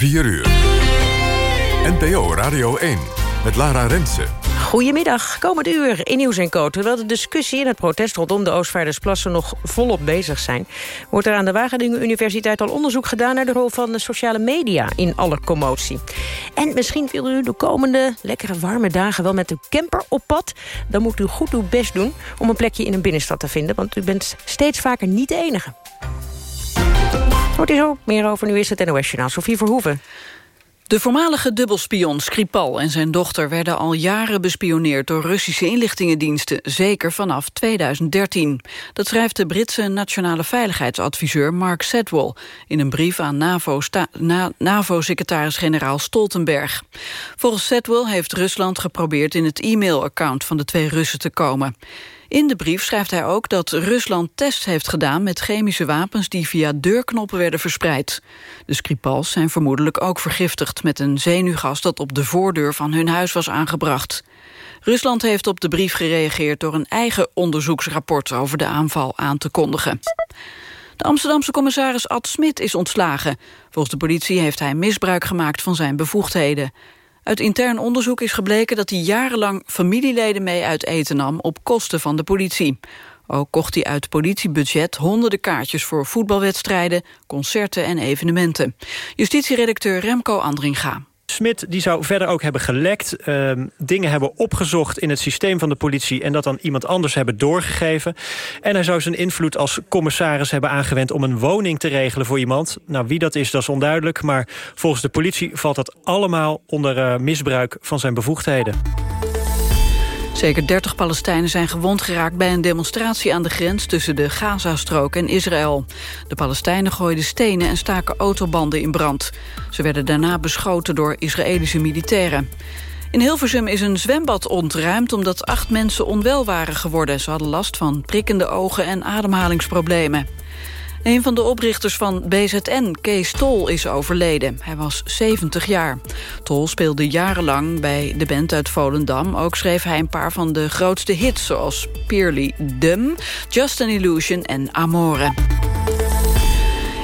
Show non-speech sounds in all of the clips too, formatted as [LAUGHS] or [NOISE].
4 uur. NPO Radio 1 met Lara Rensen. Goedemiddag, komend uur in Nieuws en Co. Terwijl de discussie en het protest rondom de Oostvaardersplassen nog volop bezig zijn... wordt er aan de Wageningen Universiteit al onderzoek gedaan... naar de rol van de sociale media in alle commotie. En misschien wil u de komende lekkere warme dagen wel met de camper op pad. Dan moet u goed uw best doen om een plekje in een binnenstad te vinden... want u bent steeds vaker niet de enige. Hoort u zo meer over, nu is het NOS-journaal. Sofie Verhoeven. De voormalige dubbelspion Skripal en zijn dochter werden al jaren bespioneerd door Russische inlichtingendiensten, zeker vanaf 2013. Dat schrijft de Britse nationale veiligheidsadviseur Mark Sedwell in een brief aan NAVO-secretaris-generaal Stoltenberg. Volgens Sedwell heeft Rusland geprobeerd in het e-mailaccount van de twee Russen te komen. In de brief schrijft hij ook dat Rusland tests heeft gedaan... met chemische wapens die via deurknoppen werden verspreid. De Skripals zijn vermoedelijk ook vergiftigd... met een zenuwgas dat op de voordeur van hun huis was aangebracht. Rusland heeft op de brief gereageerd... door een eigen onderzoeksrapport over de aanval aan te kondigen. De Amsterdamse commissaris Ad Smit is ontslagen. Volgens de politie heeft hij misbruik gemaakt van zijn bevoegdheden. Uit intern onderzoek is gebleken dat hij jarenlang familieleden mee uit eten nam op kosten van de politie. Ook kocht hij uit politiebudget honderden kaartjes voor voetbalwedstrijden, concerten en evenementen. Justitieredacteur Remco Andringa. Smit die zou verder ook hebben gelekt, uh, dingen hebben opgezocht in het systeem van de politie... en dat dan iemand anders hebben doorgegeven. En hij zou zijn invloed als commissaris hebben aangewend... om een woning te regelen voor iemand. Nou, wie dat is, dat is onduidelijk. Maar volgens de politie valt dat allemaal onder uh, misbruik van zijn bevoegdheden. Zeker 30 Palestijnen zijn gewond geraakt bij een demonstratie aan de grens tussen de Gazastrook en Israël. De Palestijnen gooiden stenen en staken autobanden in brand. Ze werden daarna beschoten door Israëlische militairen. In Hilversum is een zwembad ontruimd omdat acht mensen onwel waren geworden. Ze hadden last van prikkende ogen en ademhalingsproblemen. Een van de oprichters van BZN, Kees Tol, is overleden. Hij was 70 jaar. Tol speelde jarenlang bij de band uit Volendam. Ook schreef hij een paar van de grootste hits... zoals Peerly Dum, Just an Illusion en Amore.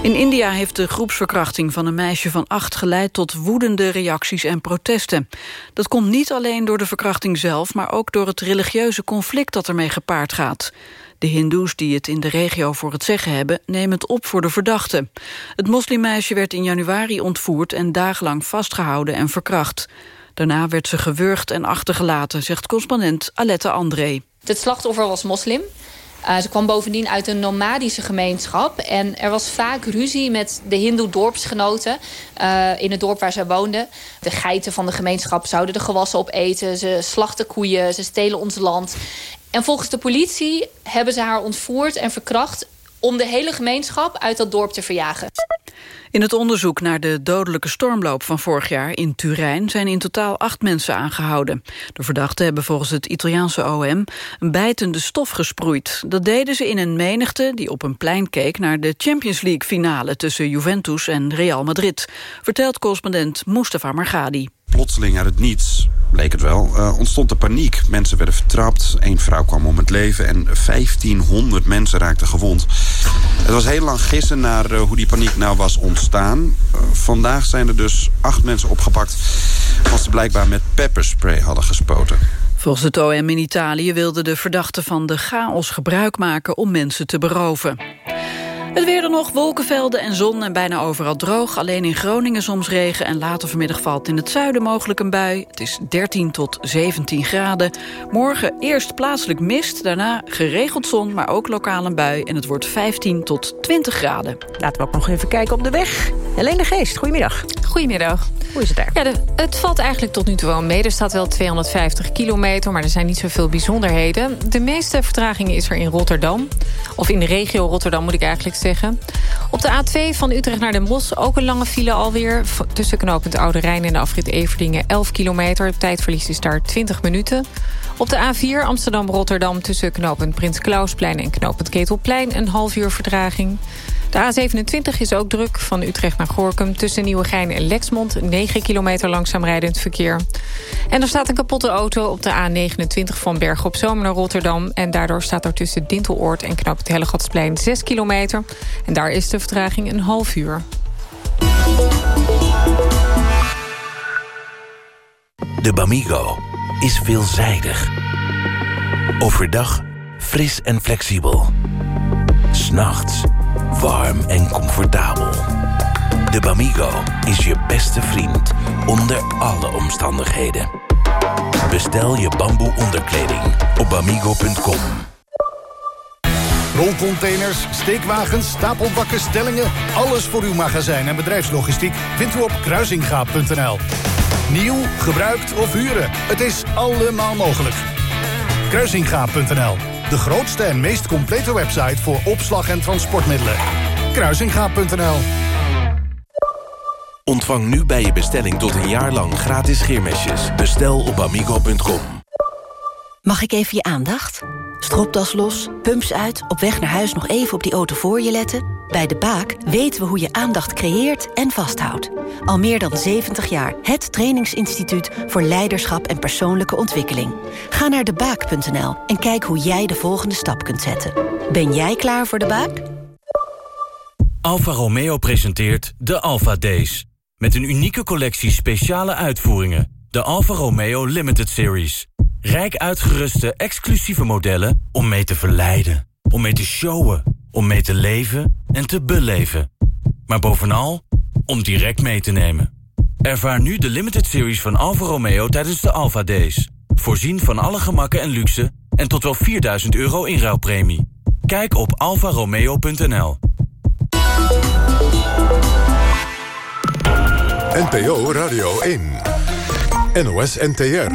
In India heeft de groepsverkrachting van een meisje van acht geleid tot woedende reacties en protesten. Dat komt niet alleen door de verkrachting zelf, maar ook door het religieuze conflict dat ermee gepaard gaat. De hindoes die het in de regio voor het zeggen hebben... nemen het op voor de verdachte. Het moslimmeisje werd in januari ontvoerd... en dagenlang vastgehouden en verkracht. Daarna werd ze gewurgd en achtergelaten, zegt correspondent Alette André. Het slachtoffer was moslim. Uh, ze kwam bovendien uit een nomadische gemeenschap. En er was vaak ruzie met de hindoe dorpsgenoten uh, in het dorp waar zij woonden. De geiten van de gemeenschap zouden de gewassen opeten. Ze slachten koeien, ze stelen ons land. En volgens de politie hebben ze haar ontvoerd en verkracht... om de hele gemeenschap uit dat dorp te verjagen. In het onderzoek naar de dodelijke stormloop van vorig jaar in Turijn... zijn in totaal acht mensen aangehouden. De verdachten hebben volgens het Italiaanse OM een bijtende stof gesproeid. Dat deden ze in een menigte die op een plein keek... naar de Champions League finale tussen Juventus en Real Madrid... vertelt correspondent Mustafa Margadi. Plotseling uit het niets bleek het wel, uh, ontstond er paniek. Mensen werden vertrapt, één vrouw kwam om het leven... en 1500 mensen raakten gewond. Het was heel lang gissen naar uh, hoe die paniek nou was ontstaan. Uh, vandaag zijn er dus acht mensen opgepakt... als ze blijkbaar met pepperspray hadden gespoten. Volgens het OM in Italië wilden de verdachten van de chaos gebruik maken... om mensen te beroven. Het weer er nog, wolkenvelden en zon en bijna overal droog. Alleen in Groningen soms regen en later vanmiddag valt in het zuiden mogelijk een bui. Het is 13 tot 17 graden. Morgen eerst plaatselijk mist, daarna geregeld zon, maar ook lokaal een bui. En het wordt 15 tot 20 graden. Laten we ook nog even kijken op de weg. Helene de Geest, goedemiddag. Goedemiddag. Hoe is het daar? Ja, de, het valt eigenlijk tot nu toe wel mee. Er staat wel 250 kilometer, maar er zijn niet zoveel bijzonderheden. De meeste vertraging is er in Rotterdam. Of in de regio Rotterdam moet ik eigenlijk zeggen Op de A2 van Utrecht naar Den Bosch ook een lange file alweer. Tussen knooppunt Oude Rijn en de afrit Everdingen 11 kilometer. Tijdverlies is daar 20 minuten. Op de A4 Amsterdam-Rotterdam tussen knooppunt Prins Klausplein en knooppunt Ketelplein een half uur verdraging. De A27 is ook druk, van Utrecht naar Gorkum... tussen Nieuwegein en Lexmond, 9 kilometer langzaam rijdend verkeer. En er staat een kapotte auto op de A29 van Berg op Zomer naar Rotterdam... en daardoor staat er tussen Dinteloord en Knap het Hellegatsplein 6 kilometer. En daar is de vertraging een half uur. De Bamigo is veelzijdig. Overdag fris en flexibel. S'nachts warm en comfortabel. De Bamigo is je beste vriend onder alle omstandigheden. Bestel je bamboe onderkleding op bamigo.com. Rolcontainers, steekwagens, stapelbakken, stellingen... alles voor uw magazijn en bedrijfslogistiek vindt u op kruisingaap.nl. Nieuw, gebruikt of huren, het is allemaal mogelijk. Kruisingaap.nl, de grootste en meest complete website... voor opslag en transportmiddelen. Kruisingaap.nl Ontvang nu bij je bestelling tot een jaar lang gratis scheermesjes. Bestel op amigo.com. Mag ik even je aandacht? Stropdas los, pumps uit, op weg naar huis nog even op die auto voor je letten? Bij De Baak weten we hoe je aandacht creëert en vasthoudt. Al meer dan 70 jaar het trainingsinstituut voor leiderschap en persoonlijke ontwikkeling. Ga naar debaak.nl en kijk hoe jij de volgende stap kunt zetten. Ben jij klaar voor De Baak? Alfa Romeo presenteert de Alfa Days. Met een unieke collectie speciale uitvoeringen. De Alfa Romeo Limited Series. Rijk uitgeruste, exclusieve modellen om mee te verleiden. Om mee te showen. Om mee te leven en te beleven. Maar bovenal, om direct mee te nemen. Ervaar nu de Limited Series van Alfa Romeo tijdens de Alfa Days. Voorzien van alle gemakken en luxe en tot wel 4000 euro inruilpremie. Kijk op alfaromeo.nl. NPO Radio 1. NOS NTR.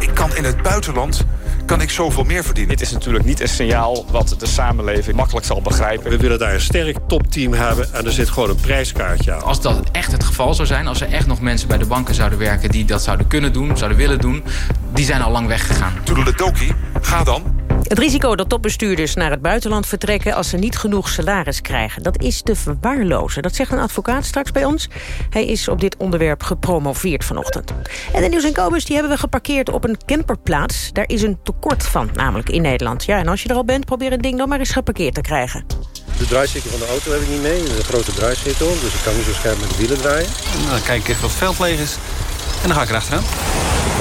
Ik kan in het buitenland kan ik zoveel meer verdienen. Dit is natuurlijk niet een signaal wat de samenleving makkelijk zal begrijpen. We willen daar een sterk topteam hebben en er zit gewoon een prijskaartje aan. Als dat echt het geval zou zijn, als er echt nog mensen bij de banken zouden werken... die dat zouden kunnen doen, zouden willen doen, die zijn al lang weggegaan. Toedeledokie, ga dan. Het risico dat topbestuurders naar het buitenland vertrekken... als ze niet genoeg salaris krijgen, dat is te verwaarlozen. Dat zegt een advocaat straks bij ons. Hij is op dit onderwerp gepromoveerd vanochtend. En de Nieuws en Kobus die hebben we geparkeerd op een camperplaats. Daar is een tekort van, namelijk in Nederland. Ja, en als je er al bent, probeer het ding dan maar eens geparkeerd te krijgen. De draaicirkel van de auto heb ik niet mee. Een grote draaicirkel, dus ik kan niet zo scherp met de wielen draaien. Nou, dan kijk ik even wat het veld leeg is. En dan ga ik erachteraan.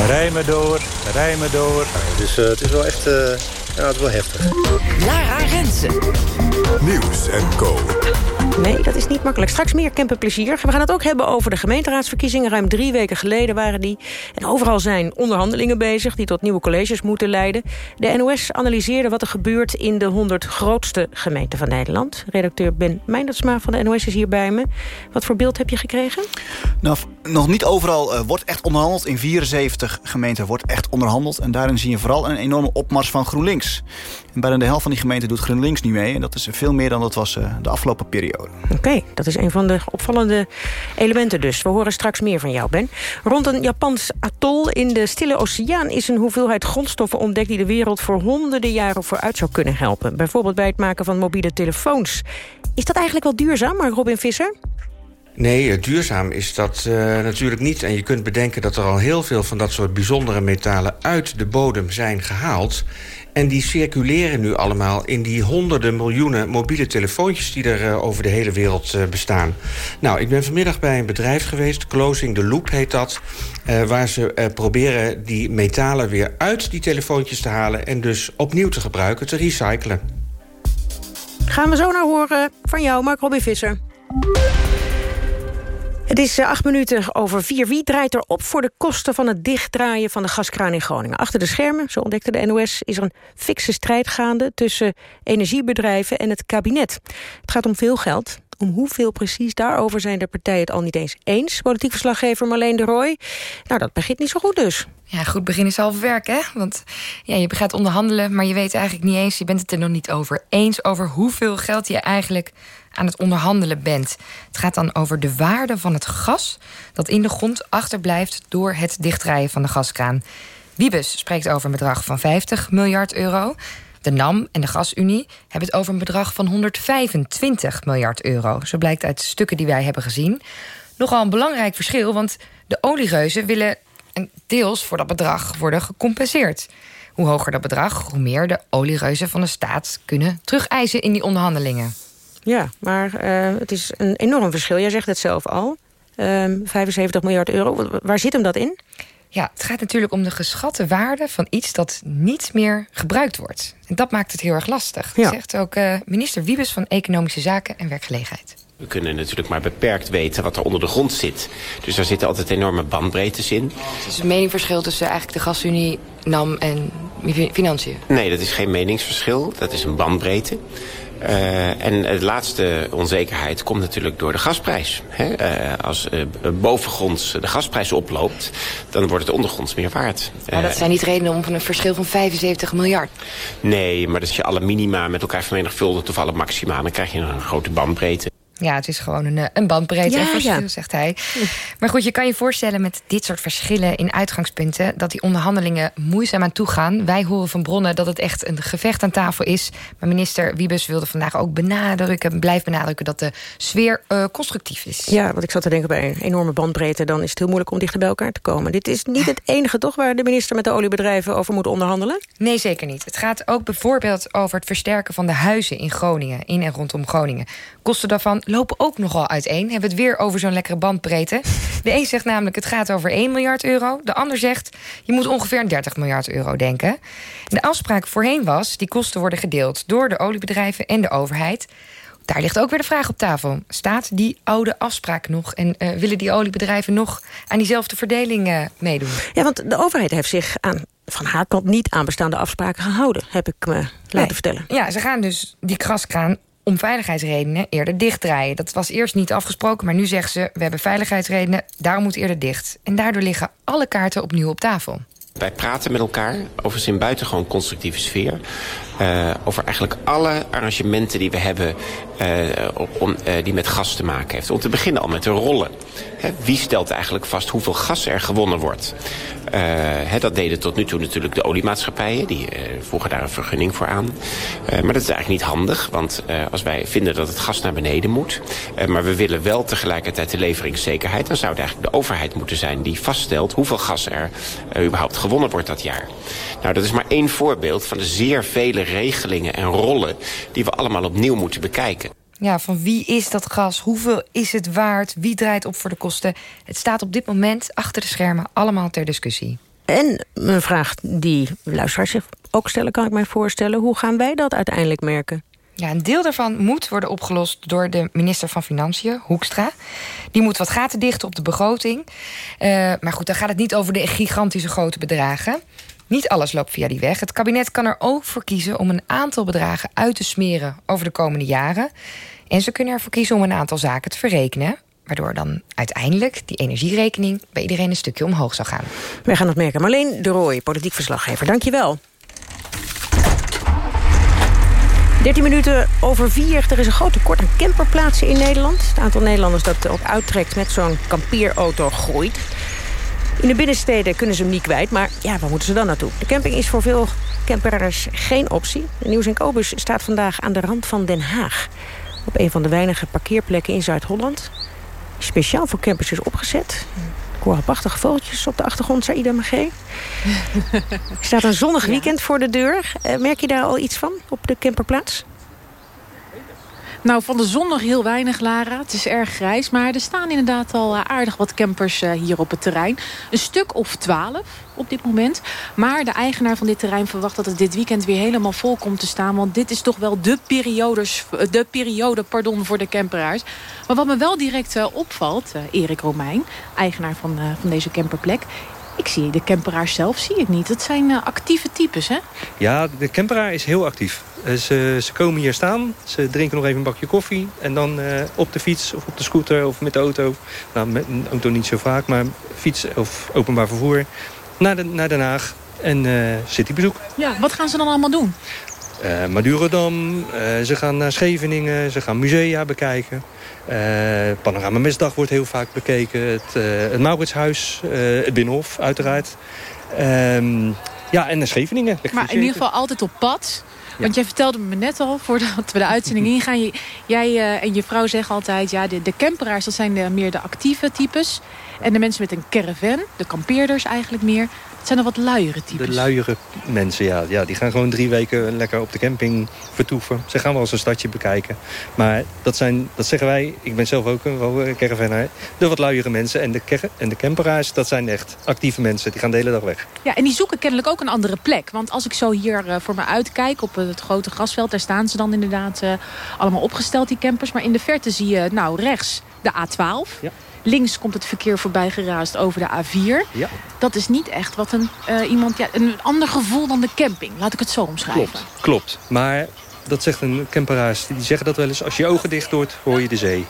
Rij me door, rij me door. Dus uh, het is wel echt... Uh, ja, het is wel heftig. Lara Rensen. Nieuws en Co. Nee, dat is niet makkelijk. Straks meer camperplezier. We gaan het ook hebben over de gemeenteraadsverkiezingen. Ruim drie weken geleden waren die. En overal zijn onderhandelingen bezig... die tot nieuwe colleges moeten leiden. De NOS analyseerde wat er gebeurt in de 100 grootste gemeenten van Nederland. Redacteur Ben Meindertsma van de NOS is hier bij me. Wat voor beeld heb je gekregen? Nou, nog niet overal uh, wordt echt onderhandeld. In 74 gemeenten wordt echt onderhandeld. En daarin zie je vooral een enorme opmars van GroenLinks. En bijna de helft van die gemeenten doet GroenLinks niet mee. En dat is veel meer dan dat was uh, de afgelopen periode. Oké, dat is een van de opvallende elementen dus. We horen straks meer van jou, Ben. Rond een Japans atol in de Stille Oceaan... is een hoeveelheid grondstoffen ontdekt... die de wereld voor honderden jaren vooruit zou kunnen helpen. Bijvoorbeeld bij het maken van mobiele telefoons. Is dat eigenlijk wel duurzaam, maar Robin Visser? Nee, duurzaam is dat uh, natuurlijk niet. En je kunt bedenken dat er al heel veel van dat soort bijzondere metalen... uit de bodem zijn gehaald. En die circuleren nu allemaal in die honderden miljoenen mobiele telefoontjes... die er uh, over de hele wereld bestaan. Nou, ik ben vanmiddag bij een bedrijf geweest, Closing the Loop heet dat... Waar ze proberen die metalen weer uit die telefoontjes te halen... en dus opnieuw te gebruiken, te recyclen. Gaan we zo naar horen van jou, Mark Robin Visser. Het is acht minuten over vier. Wie draait er op voor de kosten van het dichtdraaien van de gaskraan in Groningen? Achter de schermen, zo ontdekte de NOS, is er een fikse strijd gaande... tussen energiebedrijven en het kabinet. Het gaat om veel geld. Om hoeveel precies, daarover zijn de partijen het al niet eens eens. Politiek verslaggever Marleen de Rooij. Nou, dat begint niet zo goed dus. Ja, goed begin is half werk, hè? Want ja, je gaat onderhandelen, maar je weet eigenlijk niet eens... je bent het er nog niet over eens over hoeveel geld je eigenlijk aan het onderhandelen bent. Het gaat dan over de waarde van het gas dat in de grond achterblijft door het dichtdraaien van de gaskraan. Wiebes spreekt over een bedrag van 50 miljard euro. De NAM en de Gasunie hebben het over een bedrag van 125 miljard euro. Zo blijkt uit stukken die wij hebben gezien. Nogal een belangrijk verschil, want de oliereuzen willen deels voor dat bedrag worden gecompenseerd. Hoe hoger dat bedrag, hoe meer de oliereuzen van de staat kunnen terugeisen in die onderhandelingen. Ja, maar uh, het is een enorm verschil. Jij zegt het zelf al. Uh, ehm, 75 miljard euro. Waar zit hem dat in? Ja, het gaat natuurlijk om de geschatte waarde van iets dat niet meer gebruikt wordt. En dat maakt het heel erg lastig. Dat zegt ook uh, minister Wiebes van Economische Zaken en Werkgelegenheid. We kunnen natuurlijk maar beperkt weten wat er onder de grond zit. Dus daar zitten altijd enorme bandbreedtes in. Het is een meningsverschil tussen eigenlijk de gasunie, NAM en financiën? Nee, dat is geen meningsverschil. Dat is een bandbreedte. Uh, en de laatste onzekerheid komt natuurlijk door de gasprijs. Hè? Uh, als uh, bovengronds de gasprijs oploopt, dan wordt het ondergronds meer waard. Maar dat zijn niet redenen om van een verschil van 75 miljard. Nee, maar als je alle minima met elkaar vermenigvuldigt of alle maxima... dan krijg je een grote bandbreedte. Ja, het is gewoon een, eh, een bandbreedte ja, verschil, ja. zegt hij. Maar goed, je kan je voorstellen met dit soort verschillen in uitgangspunten... dat die onderhandelingen moeizaam aan toegaan. Wij horen van bronnen dat het echt een gevecht aan tafel is. Maar minister Wiebes wilde vandaag ook benadrukken... blijft benadrukken dat de sfeer uh, constructief is. Ja, want ik zat te denken bij een enorme bandbreedte... dan is het heel moeilijk om dichter bij elkaar te komen. Dit is niet het enige toch waar de minister met de oliebedrijven over moet onderhandelen? Nee, zeker niet. Het gaat ook bijvoorbeeld over het versterken van de huizen in Groningen. In en rondom Groningen. Kosten daarvan lopen ook nogal uiteen. Hebben het weer over zo'n lekkere bandbreedte. De een zegt namelijk het gaat over 1 miljard euro. De ander zegt je moet ongeveer 30 miljard euro denken. De afspraak voorheen was die kosten worden gedeeld door de oliebedrijven en de overheid. Daar ligt ook weer de vraag op tafel. Staat die oude afspraak nog? En uh, willen die oliebedrijven nog aan diezelfde verdeling uh, meedoen? Ja, want de overheid heeft zich aan, van haar kant niet aan bestaande afspraken gehouden. Heb ik me laten nee. vertellen. Ja, ze gaan dus die kraskraan om veiligheidsredenen eerder dichtdraaien. Dat was eerst niet afgesproken, maar nu zeggen ze... we hebben veiligheidsredenen, daarom moet eerder dicht. En daardoor liggen alle kaarten opnieuw op tafel. Wij praten met elkaar over zijn buitengewoon constructieve sfeer. Uh, over eigenlijk alle arrangementen die we hebben uh, om, uh, die met gas te maken heeft. Om te beginnen al met de rollen. Wie stelt eigenlijk vast hoeveel gas er gewonnen wordt? Dat deden tot nu toe natuurlijk de oliemaatschappijen. Die voegen daar een vergunning voor aan. maar dat is eigenlijk niet handig. Want als wij vinden dat het gas naar beneden moet... maar we willen wel tegelijkertijd de leveringszekerheid... dan zou het eigenlijk de overheid moeten zijn die vaststelt... hoeveel gas er überhaupt gewonnen wordt dat jaar. Nou, dat is maar één voorbeeld van de zeer vele regelingen en rollen... die we allemaal opnieuw moeten bekijken. Ja, van wie is dat gas? Hoeveel is het waard? Wie draait op voor de kosten? Het staat op dit moment achter de schermen allemaal ter discussie. En een vraag die luisteraars zich ook stellen, kan ik mij voorstellen. Hoe gaan wij dat uiteindelijk merken? Ja, een deel daarvan moet worden opgelost door de minister van Financiën, Hoekstra. Die moet wat gaten dichten op de begroting. Uh, maar goed, dan gaat het niet over de gigantische grote bedragen. Niet alles loopt via die weg. Het kabinet kan er ook voor kiezen om een aantal bedragen uit te smeren over de komende jaren. En ze kunnen ervoor kiezen om een aantal zaken te verrekenen. Waardoor dan uiteindelijk die energierekening bij iedereen een stukje omhoog zal gaan. Wij gaan het merken. Marleen de Rooij, politiek verslaggever. Dank je wel. 13 minuten over vier. Er is een groot tekort aan camperplaatsen in Nederland. Het aantal Nederlanders dat ook uittrekt met zo'n kampeerauto groeit. In de binnensteden kunnen ze hem niet kwijt, maar ja, waar moeten ze dan naartoe? De camping is voor veel camperaars geen optie. De Nieuws en Kobus staat vandaag aan de rand van Den Haag. Op een van de weinige parkeerplekken in Zuid-Holland. Speciaal voor campers is opgezet. Ik hoor prachtige vogeltjes op de achtergrond, Magé. [LAUGHS] er staat een zonnig weekend voor de deur. Uh, merk je daar al iets van op de camperplaats? Nou, van de zon nog heel weinig, Lara. Het is erg grijs, maar er staan inderdaad al eh, aardig wat campers eh, hier op het terrein. Een stuk of twaalf op dit moment. Maar de eigenaar van dit terrein verwacht dat het dit weekend weer helemaal vol komt te staan. Want dit is toch wel de, periodes, de periode pardon, voor de camperaars. Maar wat me wel direct opvalt, Erik Romein, eigenaar van, van deze camperplek... Ik zie de camperaars zelf zie ik niet. Het zijn actieve types, hè? Ja, de camperaar is heel actief. Uh, ze, ze, komen hier staan, ze drinken nog even een bakje koffie... en dan uh, op de fiets of op de scooter of met de auto... nou, met een auto niet zo vaak, maar fiets of openbaar vervoer... naar, de, naar Den Haag en citybezoek. Ja, wat gaan ze dan allemaal doen? Madurodam, ze gaan naar Scheveningen, ze gaan musea bekijken... Uh, Panorama Mesdag wordt heel vaak bekeken. Het, uh, het Mauritshuis, uh, het Binnenhof uiteraard. Uh, ja, en de Scheveningen. Maar in ieder geval altijd op pad. Want jij vertelde me net al, voordat we de uitzending [LAUGHS] ingaan... jij en je vrouw zeggen altijd... ja, de, de camperaars, dat zijn de, meer de actieve types. En de mensen met een caravan, de kampeerders eigenlijk meer... Het zijn er wat luiere types. De luiere mensen, ja. ja. Die gaan gewoon drie weken lekker op de camping vertoeven. Ze gaan wel eens een stadje bekijken. Maar dat, zijn, dat zeggen wij, ik ben zelf ook een caravanaar... de wat luiere mensen. En de, en de camperaars, dat zijn echt actieve mensen. Die gaan de hele dag weg. Ja, en die zoeken kennelijk ook een andere plek. Want als ik zo hier uh, voor me uitkijk op het grote grasveld... daar staan ze dan inderdaad uh, allemaal opgesteld, die campers. Maar in de verte zie je, nou, rechts de A12... Ja. Links komt het verkeer voorbij geraast over de A4. Ja. Dat is niet echt wat een, uh, iemand... Ja, een ander gevoel dan de camping. Laat ik het zo omschrijven. Klopt, klopt. Maar dat zegt een camperaars. Die zeggen dat wel eens. Als je je ogen dicht doet, hoor je de zee.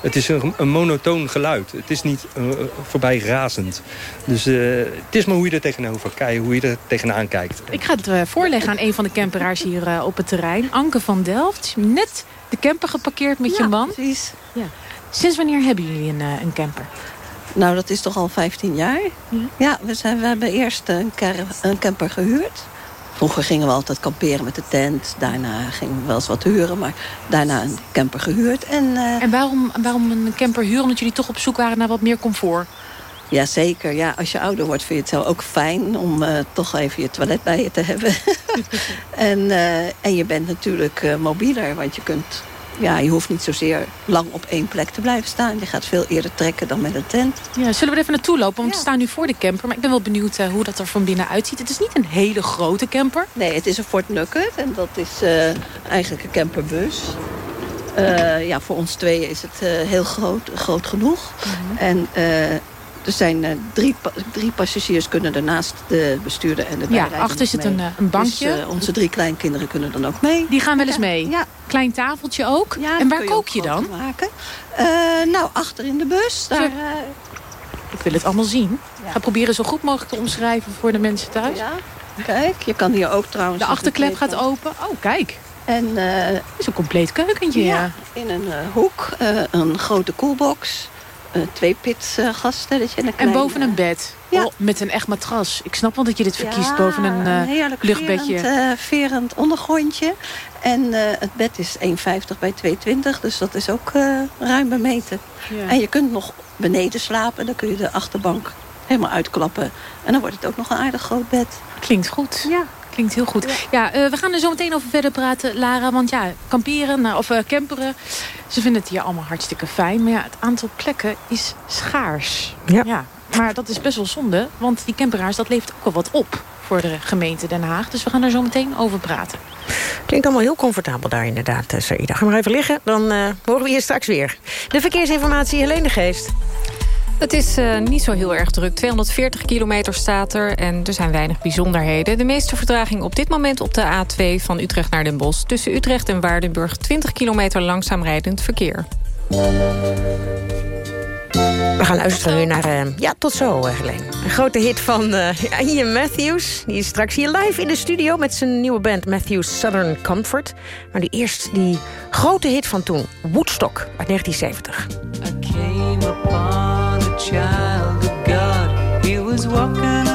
Het is een, een monotoon geluid. Het is niet uh, voorbij razend. Dus uh, het is maar hoe je er tegenover kijkt, hoe je er tegenaan kijkt. Ik ga het uh, voorleggen aan een van de camperaars hier op het terrein. Anke van Delft. Net de camper geparkeerd met ja, je man. precies. Ja. Sinds wanneer hebben jullie een, een camper? Nou, dat is toch al 15 jaar. Ja, ja we, zijn, we hebben eerst een, een camper gehuurd. Vroeger gingen we altijd kamperen met de tent. Daarna gingen we wel eens wat huren. Maar daarna een camper gehuurd. En, uh... en waarom, waarom een camper huren? Omdat jullie toch op zoek waren naar wat meer comfort? Jazeker. Ja, als je ouder wordt vind je het zelf ook fijn... om uh, toch even je toilet bij je te hebben. [LAUGHS] en, uh, en je bent natuurlijk mobieler. Want je kunt ja, je hoeft niet zozeer lang op één plek te blijven staan. Je gaat veel eerder trekken dan met een tent. Ja, zullen we er even naartoe lopen? Want ja. we staan nu voor de camper. Maar ik ben wel benieuwd uh, hoe dat er van binnen uitziet. Het is niet een hele grote camper. Nee, het is een Fort Nugget. En dat is uh, eigenlijk een camperbus. Uh, ja, voor ons tweeën is het heel groot, groot genoeg. Mm -hmm. En er zijn uh, drie, drie passagiers kunnen ernaast de bestuurder en de Ja, achter zit een, een, bankje. Dus, uh, onze drie kleinkinderen kunnen dan ook mee. Die gaan wel eens mee? Ja. Klein tafeltje ook? Ja, en waar kook je, dan? Maken. Uh, nou, achter in de bus. Daar, ik wil het allemaal zien. Ja. Ga proberen zo goed mogelijk te omschrijven voor de mensen thuis. Ja, kijk. Je kan hier ook trouwens... De achterklep gaat open. Oh, kijk. En, Het is een compleet keukentje, ja. ja. In een hoek. een grote koelbox. Uh, twee pits gasstelletje. En, en boven een bed. Ja. Oh, met een echt matras. Ik snap wel dat je dit verkiest ja, boven een, een heerlijk luchtbedje. Verend, verend ondergrondje. En het bed is 1,50 bij 2,20. Dus dat is ook ruim bemeten. Ja. En je kunt nog beneden slapen. Dan kun je de achterbank helemaal uitklappen. En dan wordt het ook nog een aardig groot bed. Klinkt goed. Ja. Klinkt heel goed. Ja, uh, we gaan er zo meteen over verder praten, Lara. Want ja, kamperen nou, of uh, camperen, ze vinden het hier allemaal hartstikke fijn. Maar ja, het aantal plekken is schaars. Ja. ja. Maar dat is best wel zonde, want die camperaars, dat levert ook wel wat op voor de gemeente Den Haag. Dus we gaan er zo meteen over praten. Klinkt allemaal heel comfortabel daar inderdaad, Saïda. Ga maar even liggen, dan uh, horen we je straks weer. De verkeersinformatie, Helene de Geest. Het is uh, niet zo heel erg druk. 240 kilometer staat er en er zijn weinig bijzonderheden. De meeste vertraging op dit moment op de A2 van Utrecht naar Den Bosch. Tussen Utrecht en Waardenburg 20 kilometer langzaam rijdend verkeer. We gaan luisteren nu naar... Uh, ja, tot zo, uh, Helene. Een grote hit van uh, [LAUGHS] Ian Matthews. Die is straks hier live in de studio met zijn nieuwe band Matthews Southern Comfort. Maar die eerst die grote hit van toen, Woodstock uit 1970. Child of God. He was walking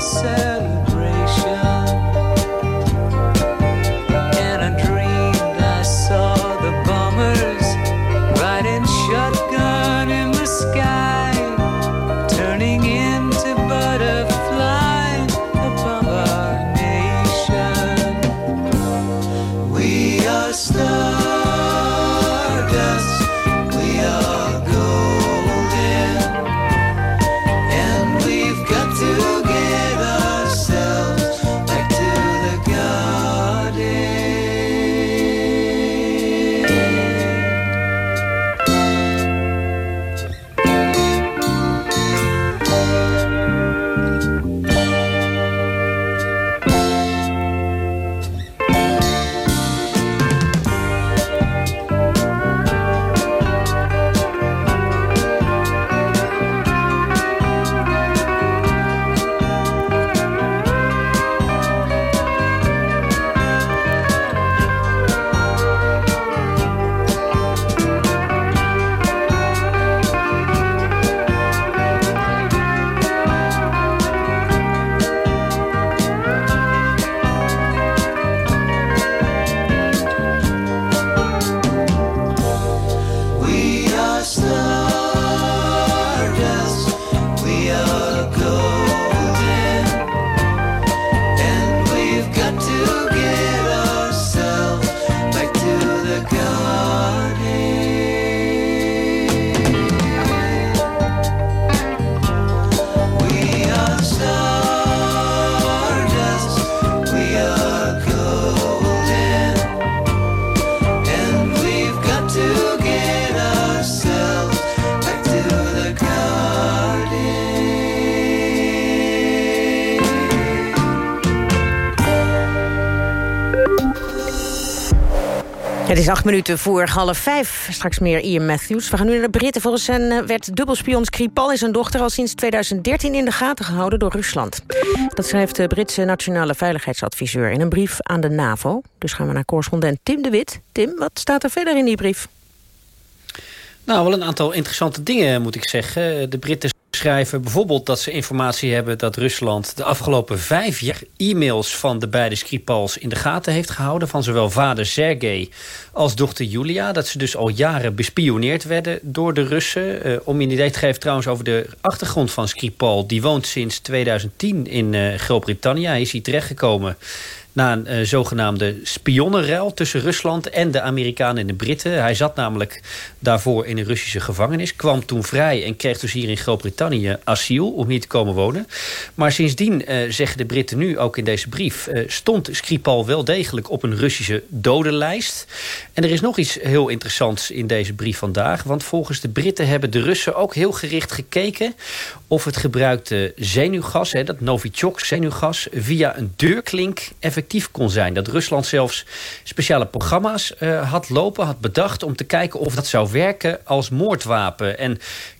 and Het is acht minuten voor half vijf. Straks meer Ian Matthews. We gaan nu naar de Britten. Volgens hen eh, werd dubbelspion Skripal en zijn dochter... al sinds 2013 in de gaten gehouden door Rusland. Dat schrijft de Britse nationale veiligheidsadviseur... in een brief aan de NAVO. Dus gaan we naar correspondent Tim de Wit. Tim, wat staat er verder in die brief? Nou, wel een aantal interessante dingen moet ik zeggen. De Britten schrijven bijvoorbeeld dat ze informatie hebben... dat Rusland de afgelopen vijf jaar e-mails van de beide Skripals in de gaten heeft gehouden... van zowel vader Sergei als dochter Julia. Dat ze dus al jaren bespioneerd werden door de Russen. Eh, om je een idee te geven trouwens over de achtergrond van Skripal... die woont sinds 2010 in eh, Groot-Brittannië. Hij is hier terechtgekomen na een eh, zogenaamde spionnenruil tussen Rusland en de Amerikanen en de Britten. Hij zat namelijk daarvoor in een Russische gevangenis, kwam toen vrij en kreeg dus hier in Groot-Brittannië asiel om hier te komen wonen. Maar sindsdien, eh, zeggen de Britten nu ook in deze brief, eh, stond Skripal wel degelijk op een Russische dodenlijst. En er is nog iets heel interessants in deze brief vandaag, want volgens de Britten hebben de Russen ook heel gericht gekeken of het gebruikte zenuwgas, hè, dat Novichok zenuwgas, via een deurklink effectief kon zijn. Dat Rusland zelfs speciale programma's uh, had lopen, had bedacht... om te kijken of dat zou werken als moordwapen. En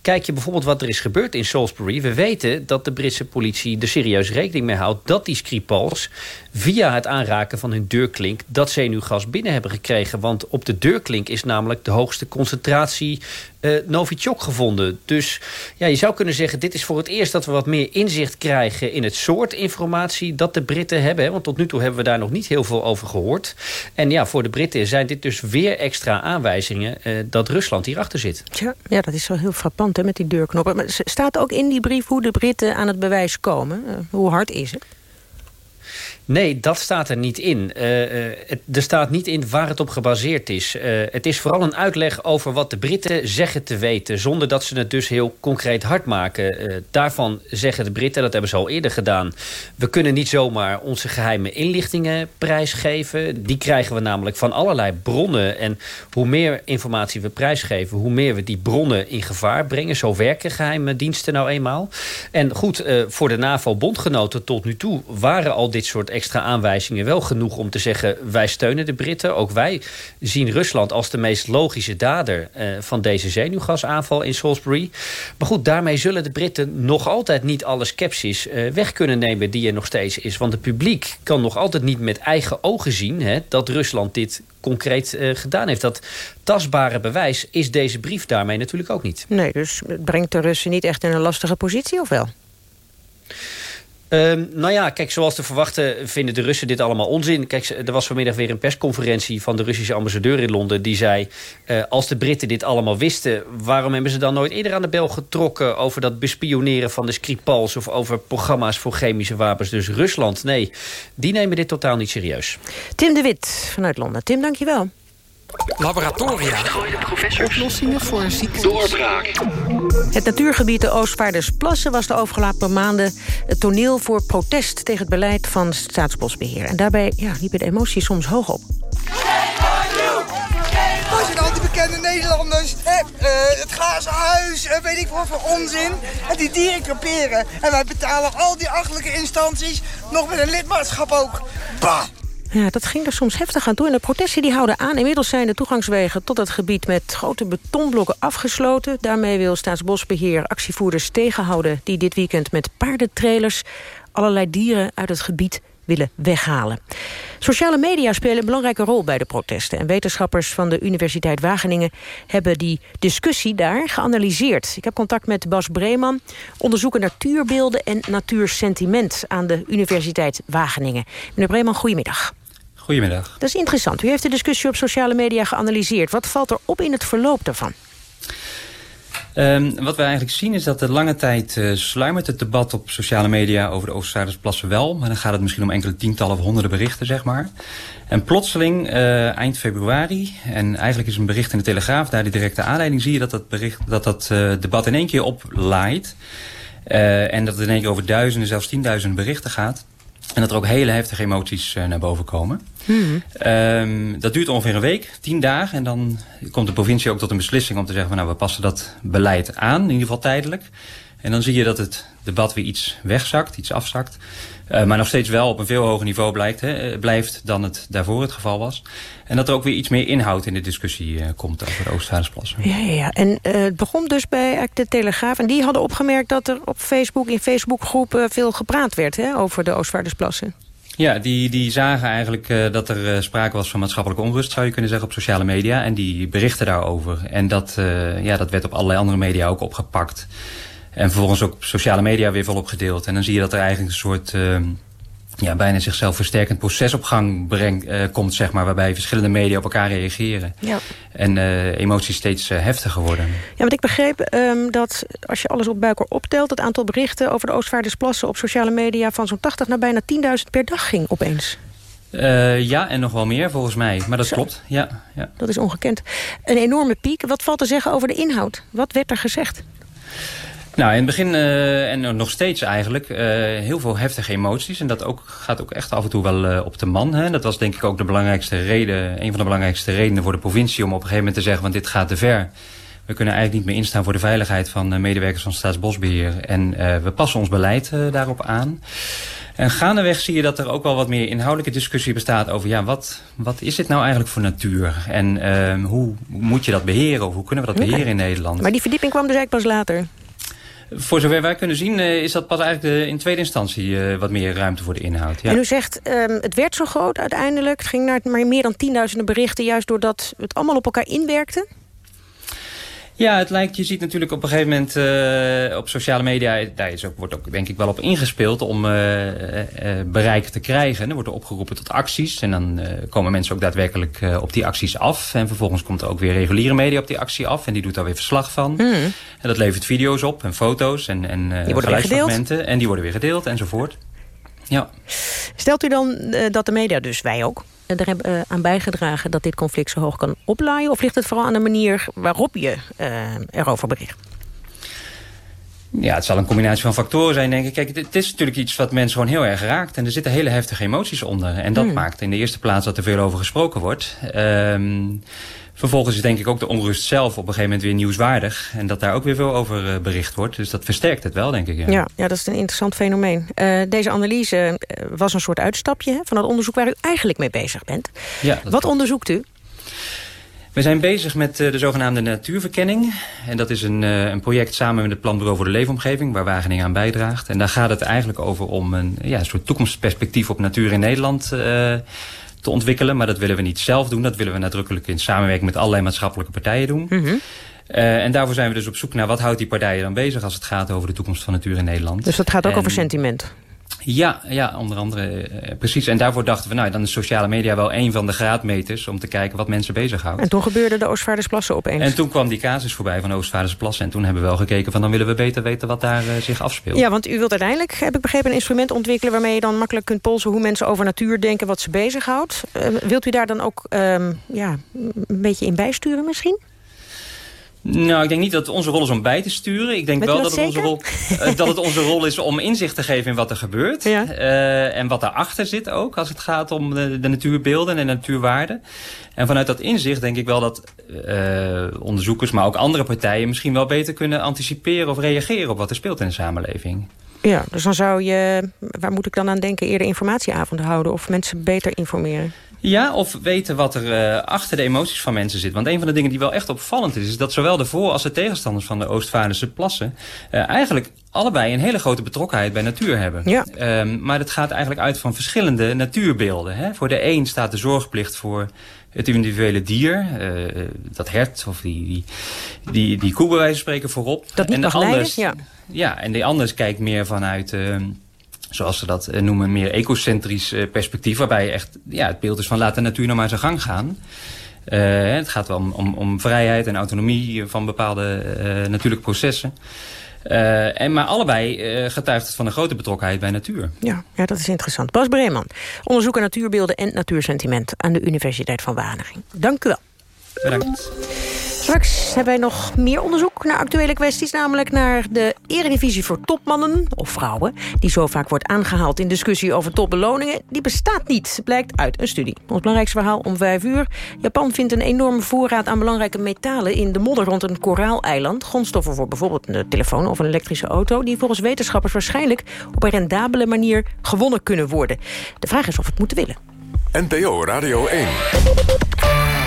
kijk je bijvoorbeeld wat er is gebeurd in Salisbury... we weten dat de Britse politie er serieus rekening mee houdt... dat die Skripals via het aanraken van hun deurklink... dat zenuwgas binnen hebben gekregen. Want op de deurklink is namelijk de hoogste concentratie... Uh, Novichok gevonden. Dus ja, je zou kunnen zeggen... dit is voor het eerst dat we wat meer inzicht krijgen... in het soort informatie dat de Britten hebben. Want tot nu toe hebben we daar nog niet heel veel over gehoord. En ja, voor de Britten zijn dit dus weer extra aanwijzingen... Uh, dat Rusland hierachter zit. Ja, ja, dat is wel heel frappant met die deurknoppen. Maar staat ook in die brief hoe de Britten aan het bewijs komen? Uh, hoe hard is het? Nee, dat staat er niet in. Uh, het, er staat niet in waar het op gebaseerd is. Uh, het is vooral een uitleg over wat de Britten zeggen te weten... zonder dat ze het dus heel concreet hard maken. daarvan zeggen de Britten, dat hebben ze al eerder gedaan... we kunnen niet zomaar onze geheime inlichtingen prijsgeven. Die krijgen we namelijk van allerlei bronnen. En hoe meer informatie we prijsgeven... hoe meer we die bronnen in gevaar brengen. Zo werken geheime diensten nou eenmaal. En goed, voor de NAVO-bondgenoten tot nu toe... waren al dit soort extra aanwijzingen wel genoeg om te zeggen... wij steunen de Britten. Ook wij zien Rusland als de meest logische dader... Uh, van deze zenuwgasaanval in Salisbury. Maar goed, daarmee zullen de Britten nog altijd niet alle sceptisch uh, weg kunnen nemen... die er nog steeds is. Want het publiek kan nog altijd niet met eigen ogen zien... Hè, dat Rusland dit concreet uh, gedaan heeft. Dat tastbare bewijs is deze brief daarmee natuurlijk ook niet. Nee, dus het brengt de Russen niet echt in een lastige positie, of wel? Ehm, nou ja, kijk, zoals te verwachten vinden de Russen dit allemaal onzin. Kijk, er was vanmiddag weer een persconferentie van de Russische ambassadeur in Londen. Die zei, uh, als de Britten dit allemaal wisten... waarom hebben ze dan nooit eerder aan de bel getrokken... over dat bespioneren van de Skripals... of over programma's voor chemische wapens. Dus Rusland, nee, die nemen dit totaal niet serieus. Tim de Wit vanuit Londen. Tim, dankjewel. Laboratoria. Oplossingen voor ziektes. Doorbraak. Het natuurgebied de Oostvaardersplassen was de overlaatste maanden het toneel voor protest tegen het beleid van Staatsbosbeheer. En daarbij ja, liepen de emoties soms hoog op. Dat zijn al die bekende Nederlanders. Hè, uh, het glazen huis, uh, weet ik wat voor onzin. En die dieren creperen. En wij betalen al die achtelijke instanties nog met een lidmaatschap ook. Bah! Dat ging er soms heftig aan toe. En de protesten die houden aan. Inmiddels zijn de toegangswegen tot het gebied met grote betonblokken afgesloten. Daarmee wil Staatsbosbeheer actievoerders tegenhouden... die dit weekend met paardentrailers allerlei dieren uit het gebied willen weghalen. Sociale media spelen een belangrijke rol bij de protesten. En wetenschappers van de Universiteit Wageningen hebben die discussie daar geanalyseerd. Ik heb contact met Bas Breeman, onderzoeker natuurbeelden en natuursentiment aan de Universiteit Wageningen. Meneer Breeman, goedemiddag. Goedemiddag. Dat is interessant. U heeft de discussie op sociale media geanalyseerd. Wat valt er op in het verloop daarvan? Um, wat we eigenlijk zien is dat de lange tijd uh, sluimert het debat op sociale media over de Oostvaardersplassen wel. Maar dan gaat het misschien om enkele tientallen of honderden berichten, zeg maar. En plotseling, uh, eind februari, en eigenlijk is een bericht in de Telegraaf daar de directe aanleiding, zie je dat dat, bericht, dat, dat uh, debat in één keer oplaait. en dat het in één keer over duizenden, zelfs tienduizenden berichten gaat. En dat er ook hele heftige emoties naar boven komen. Um, dat duurt ongeveer een week, tien dagen. En dan komt de provincie ook tot een beslissing om te zeggen... Van, nou, we passen dat beleid aan, in ieder geval tijdelijk. En dan zie je dat het debat weer iets wegzakt, iets afzakt. Uh, maar nog steeds wel op een veel hoger niveau blijkt, hè, blijft dan het daarvoor het geval was. En dat er ook weer iets meer inhoud in de discussie uh, komt over de Oostvaardersplassen. Ja, ja, ja. En het begon dus bij de Telegraaf. En die hadden opgemerkt dat er op Facebook, in Facebookgroepen veel gepraat werd hè, over de Oostvaardersplassen. Ja, die, die zagen eigenlijk uh, dat er uh, sprake was van maatschappelijke onrust, zou je kunnen zeggen, op sociale media. En die berichten daarover. En dat, uh, ja, dat werd op allerlei andere media ook opgepakt. En vervolgens ook op sociale media weer volop gedeeld. En dan zie je dat er eigenlijk een soort uh, ja, bijna zichzelf versterkend proces op gang brengt, uh, komt, zeg maar, waarbij verschillende media op elkaar reageren. Ja. En uh, emoties steeds uh, heftiger worden. Ja, want ik begreep um, dat als je alles op buik optelt, het aantal berichten over de Oostvaardersplassen op sociale media van zo'n 80 naar bijna 10.000 per dag ging opeens. Ja, en nog wel meer volgens mij. Maar dat Zo. klopt, ja, ja. Dat is ongekend. Een enorme piek. Wat valt te zeggen over de inhoud? Wat werd er gezegd? Nou, in het begin, uh, en nog steeds eigenlijk, uh, heel veel heftige emoties. En dat ook, gaat ook echt af en toe wel uh, op de man. Hè. Dat was denk ik ook de belangrijkste reden, een van de belangrijkste redenen voor de provincie... om op een gegeven moment te zeggen, want dit gaat te ver. We kunnen eigenlijk niet meer instaan voor de veiligheid van medewerkers van Staatsbosbeheer. En we passen ons beleid daarop aan. En gaandeweg zie je dat er ook wel wat meer inhoudelijke discussie bestaat over... ja, wat, wat is dit nou eigenlijk voor natuur? En uh, hoe moet je dat beheren? Of hoe kunnen we dat beheren in Nederland? Maar die verdieping kwam dus eigenlijk pas later? Voor zover wij kunnen zien uh, is dat pas eigenlijk in tweede instantie uh, wat meer ruimte voor de inhoud. Ja. En u zegt, um, het werd zo groot uiteindelijk. Het ging naar meer dan tienduizenden berichten... juist doordat het allemaal op elkaar inwerkte? Ja, het lijkt, je ziet natuurlijk op een gegeven moment uh, op sociale media, daar is ook, wordt ook denk ik wel op ingespeeld om uh, uh, bereik te krijgen. Er wordt er opgeroepen tot acties en dan komen mensen ook daadwerkelijk op die acties af. En vervolgens komt er ook weer reguliere media op die actie af en die doet daar weer verslag van. Mm. En dat levert video's op en foto's en, en geluidsfragmenten en die worden weer gedeeld enzovoort. Ja. Stelt u dan dat de media, dus wij ook, er hebben uh, aan bijgedragen dat dit conflict zo hoog kan oplaaien? Of ligt het vooral aan de manier waarop je uh, erover bericht? Ja, het zal een combinatie van factoren zijn, denk ik. Kijk, het is natuurlijk iets wat mensen gewoon heel erg raakt. En er zitten hele heftige emoties onder. En dat hmm. maakt in de eerste plaats dat er veel over gesproken wordt. Um, Vervolgens is denk ik ook de onrust zelf op een gegeven moment weer nieuwswaardig. En dat daar ook weer veel over uh, bericht wordt. Dus dat versterkt het wel, denk ik. Ja, ja, ja dat is een interessant fenomeen. Uh, deze analyse uh, was een soort uitstapje hè, van het onderzoek waar u eigenlijk mee bezig bent. Ja, Wat onderzoekt u? We zijn bezig met de zogenaamde natuurverkenning. En dat is een, een project samen met het Planbureau voor de Leefomgeving... waar Wageningen aan bijdraagt. En daar gaat het eigenlijk over om een, ja, een soort toekomstperspectief op natuur in Nederland te ontwikkelen. Maar dat willen we niet zelf doen. Dat willen we nadrukkelijk in samenwerking met allerlei maatschappelijke partijen doen. Mm -hmm. uh, en daarvoor zijn we dus op zoek naar wat houdt die partijen dan bezig... als het gaat over de toekomst van natuur in Nederland. Dus dat gaat ook en, over sentiment? Ja, ja, onder andere eh, precies. En daarvoor dachten we, nou, dan is sociale media wel een van de graadmeters... om te kijken wat mensen bezighoudt. En toen gebeurde de Oostvaardersplassen opeens. En toen kwam die casus voorbij van Oostvaardersplassen. En toen hebben we wel gekeken van, dan willen we beter weten wat daar eh, zich afspeelt. Ja, want u wilt uiteindelijk, heb ik begrepen, een instrument ontwikkelen... waarmee je dan makkelijk kunt polsen hoe mensen over natuur denken... wat ze bezighoudt. Eh, wilt u daar dan ook ehm, ja, een beetje in bijsturen misschien? Nou, ik denk niet dat het onze rol is om bij te sturen. Ik denk wel dat dat het, onze rol, eh, [LAUGHS] dat het onze rol is om inzicht te geven in wat er gebeurt. Eh, en wat daarachter zit ook, als het gaat om de, de natuurbeelden en de natuurwaarden. En vanuit dat inzicht denk ik wel dat eh, onderzoekers, maar ook andere partijen... misschien wel beter kunnen anticiperen of reageren op wat er speelt in de samenleving. Ja, dus dan zou je, waar moet ik dan aan denken... eerder informatieavonden houden of mensen beter informeren? Ja, of weten wat er uh, achter de emoties van mensen zit. Want een van de dingen die wel echt opvallend is... is dat zowel de voor- als de tegenstanders van de Oostvaardense plassen... Uh, eigenlijk allebei een hele grote betrokkenheid bij natuur hebben. Ja. Um, maar dat gaat eigenlijk uit van verschillende natuurbeelden. Hè? Voor de een staat de zorgplicht voor het individuele dier. Uh, dat hert of die, die, die, die koe bij wijze van spreken voorop. Dat niet en de anders, ja. Ja, en de anders kijkt meer vanuit... Uh, zoals ze dat uh, noemen, meer ecocentrisch uh, perspectief. Waarbij echt ja, het beeld is van laat de natuur nou maar zijn gang gaan. Uh, het gaat wel om, om, om vrijheid en autonomie van bepaalde natuurlijke processen. en, maar allebei getuigt het van een grote betrokkenheid bij natuur. Ja, ja dat is interessant. Bas Breeman, onderzoeker natuurbeelden en natuursentiment... aan de Universiteit van Wageningen. Dank u wel. Bedankt. Straks hebben wij nog meer onderzoek naar actuele kwesties... namelijk naar de eredivisie voor topmannen of vrouwen... die zo vaak wordt aangehaald in discussie over topbeloningen. Die bestaat niet, blijkt uit een studie. Ons belangrijkste verhaal om vijf uur. Japan vindt een enorme voorraad aan belangrijke metalen... in de modder rond een koraaleiland. Grondstoffen voor bijvoorbeeld een telefoon of een elektrische auto... die volgens wetenschappers waarschijnlijk op een rendabele manier gewonnen kunnen worden. De vraag is of het moeten willen. NPO Radio 1.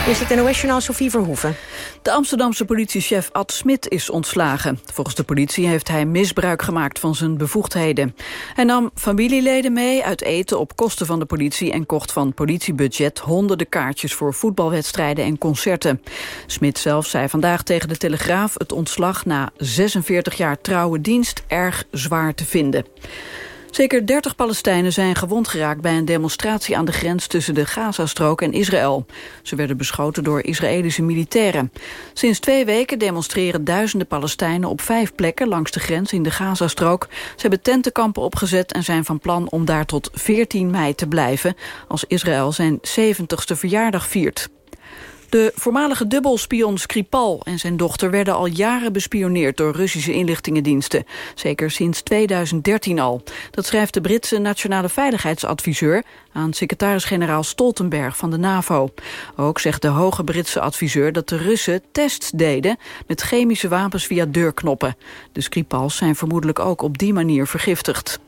Is het NOS-journaal Sofie Verhoeven? De Amsterdamse politiechef Ad Smit is ontslagen. Volgens de politie heeft hij misbruik gemaakt van zijn bevoegdheden. Hij nam familieleden mee uit eten op kosten van de politie... en kocht van politiebudget honderden kaartjes voor voetbalwedstrijden en concerten. Smit zelf zei vandaag tegen de Telegraaf het ontslag na 46 jaar trouwe dienst erg zwaar te vinden. Zeker 30 Palestijnen zijn gewond geraakt bij een demonstratie aan de grens tussen de Gazastrook en Israël. Ze werden beschoten door Israëlische militairen. Sinds twee weken demonstreren duizenden Palestijnen op vijf plekken langs de grens in de Gazastrook. Ze hebben tentenkampen opgezet en zijn van plan om daar tot 14 mei te blijven als Israël zijn 70ste verjaardag viert. De voormalige dubbelspion Skripal en zijn dochter werden al jaren bespioneerd door Russische inlichtingendiensten. Zeker sinds 2013 al. Dat schrijft de Britse nationale veiligheidsadviseur aan secretaris-generaal Stoltenberg van de NAVO. Ook zegt de hoge Britse adviseur dat de Russen tests deden met chemische wapens via deurknoppen. De Skripals zijn vermoedelijk ook op die manier vergiftigd.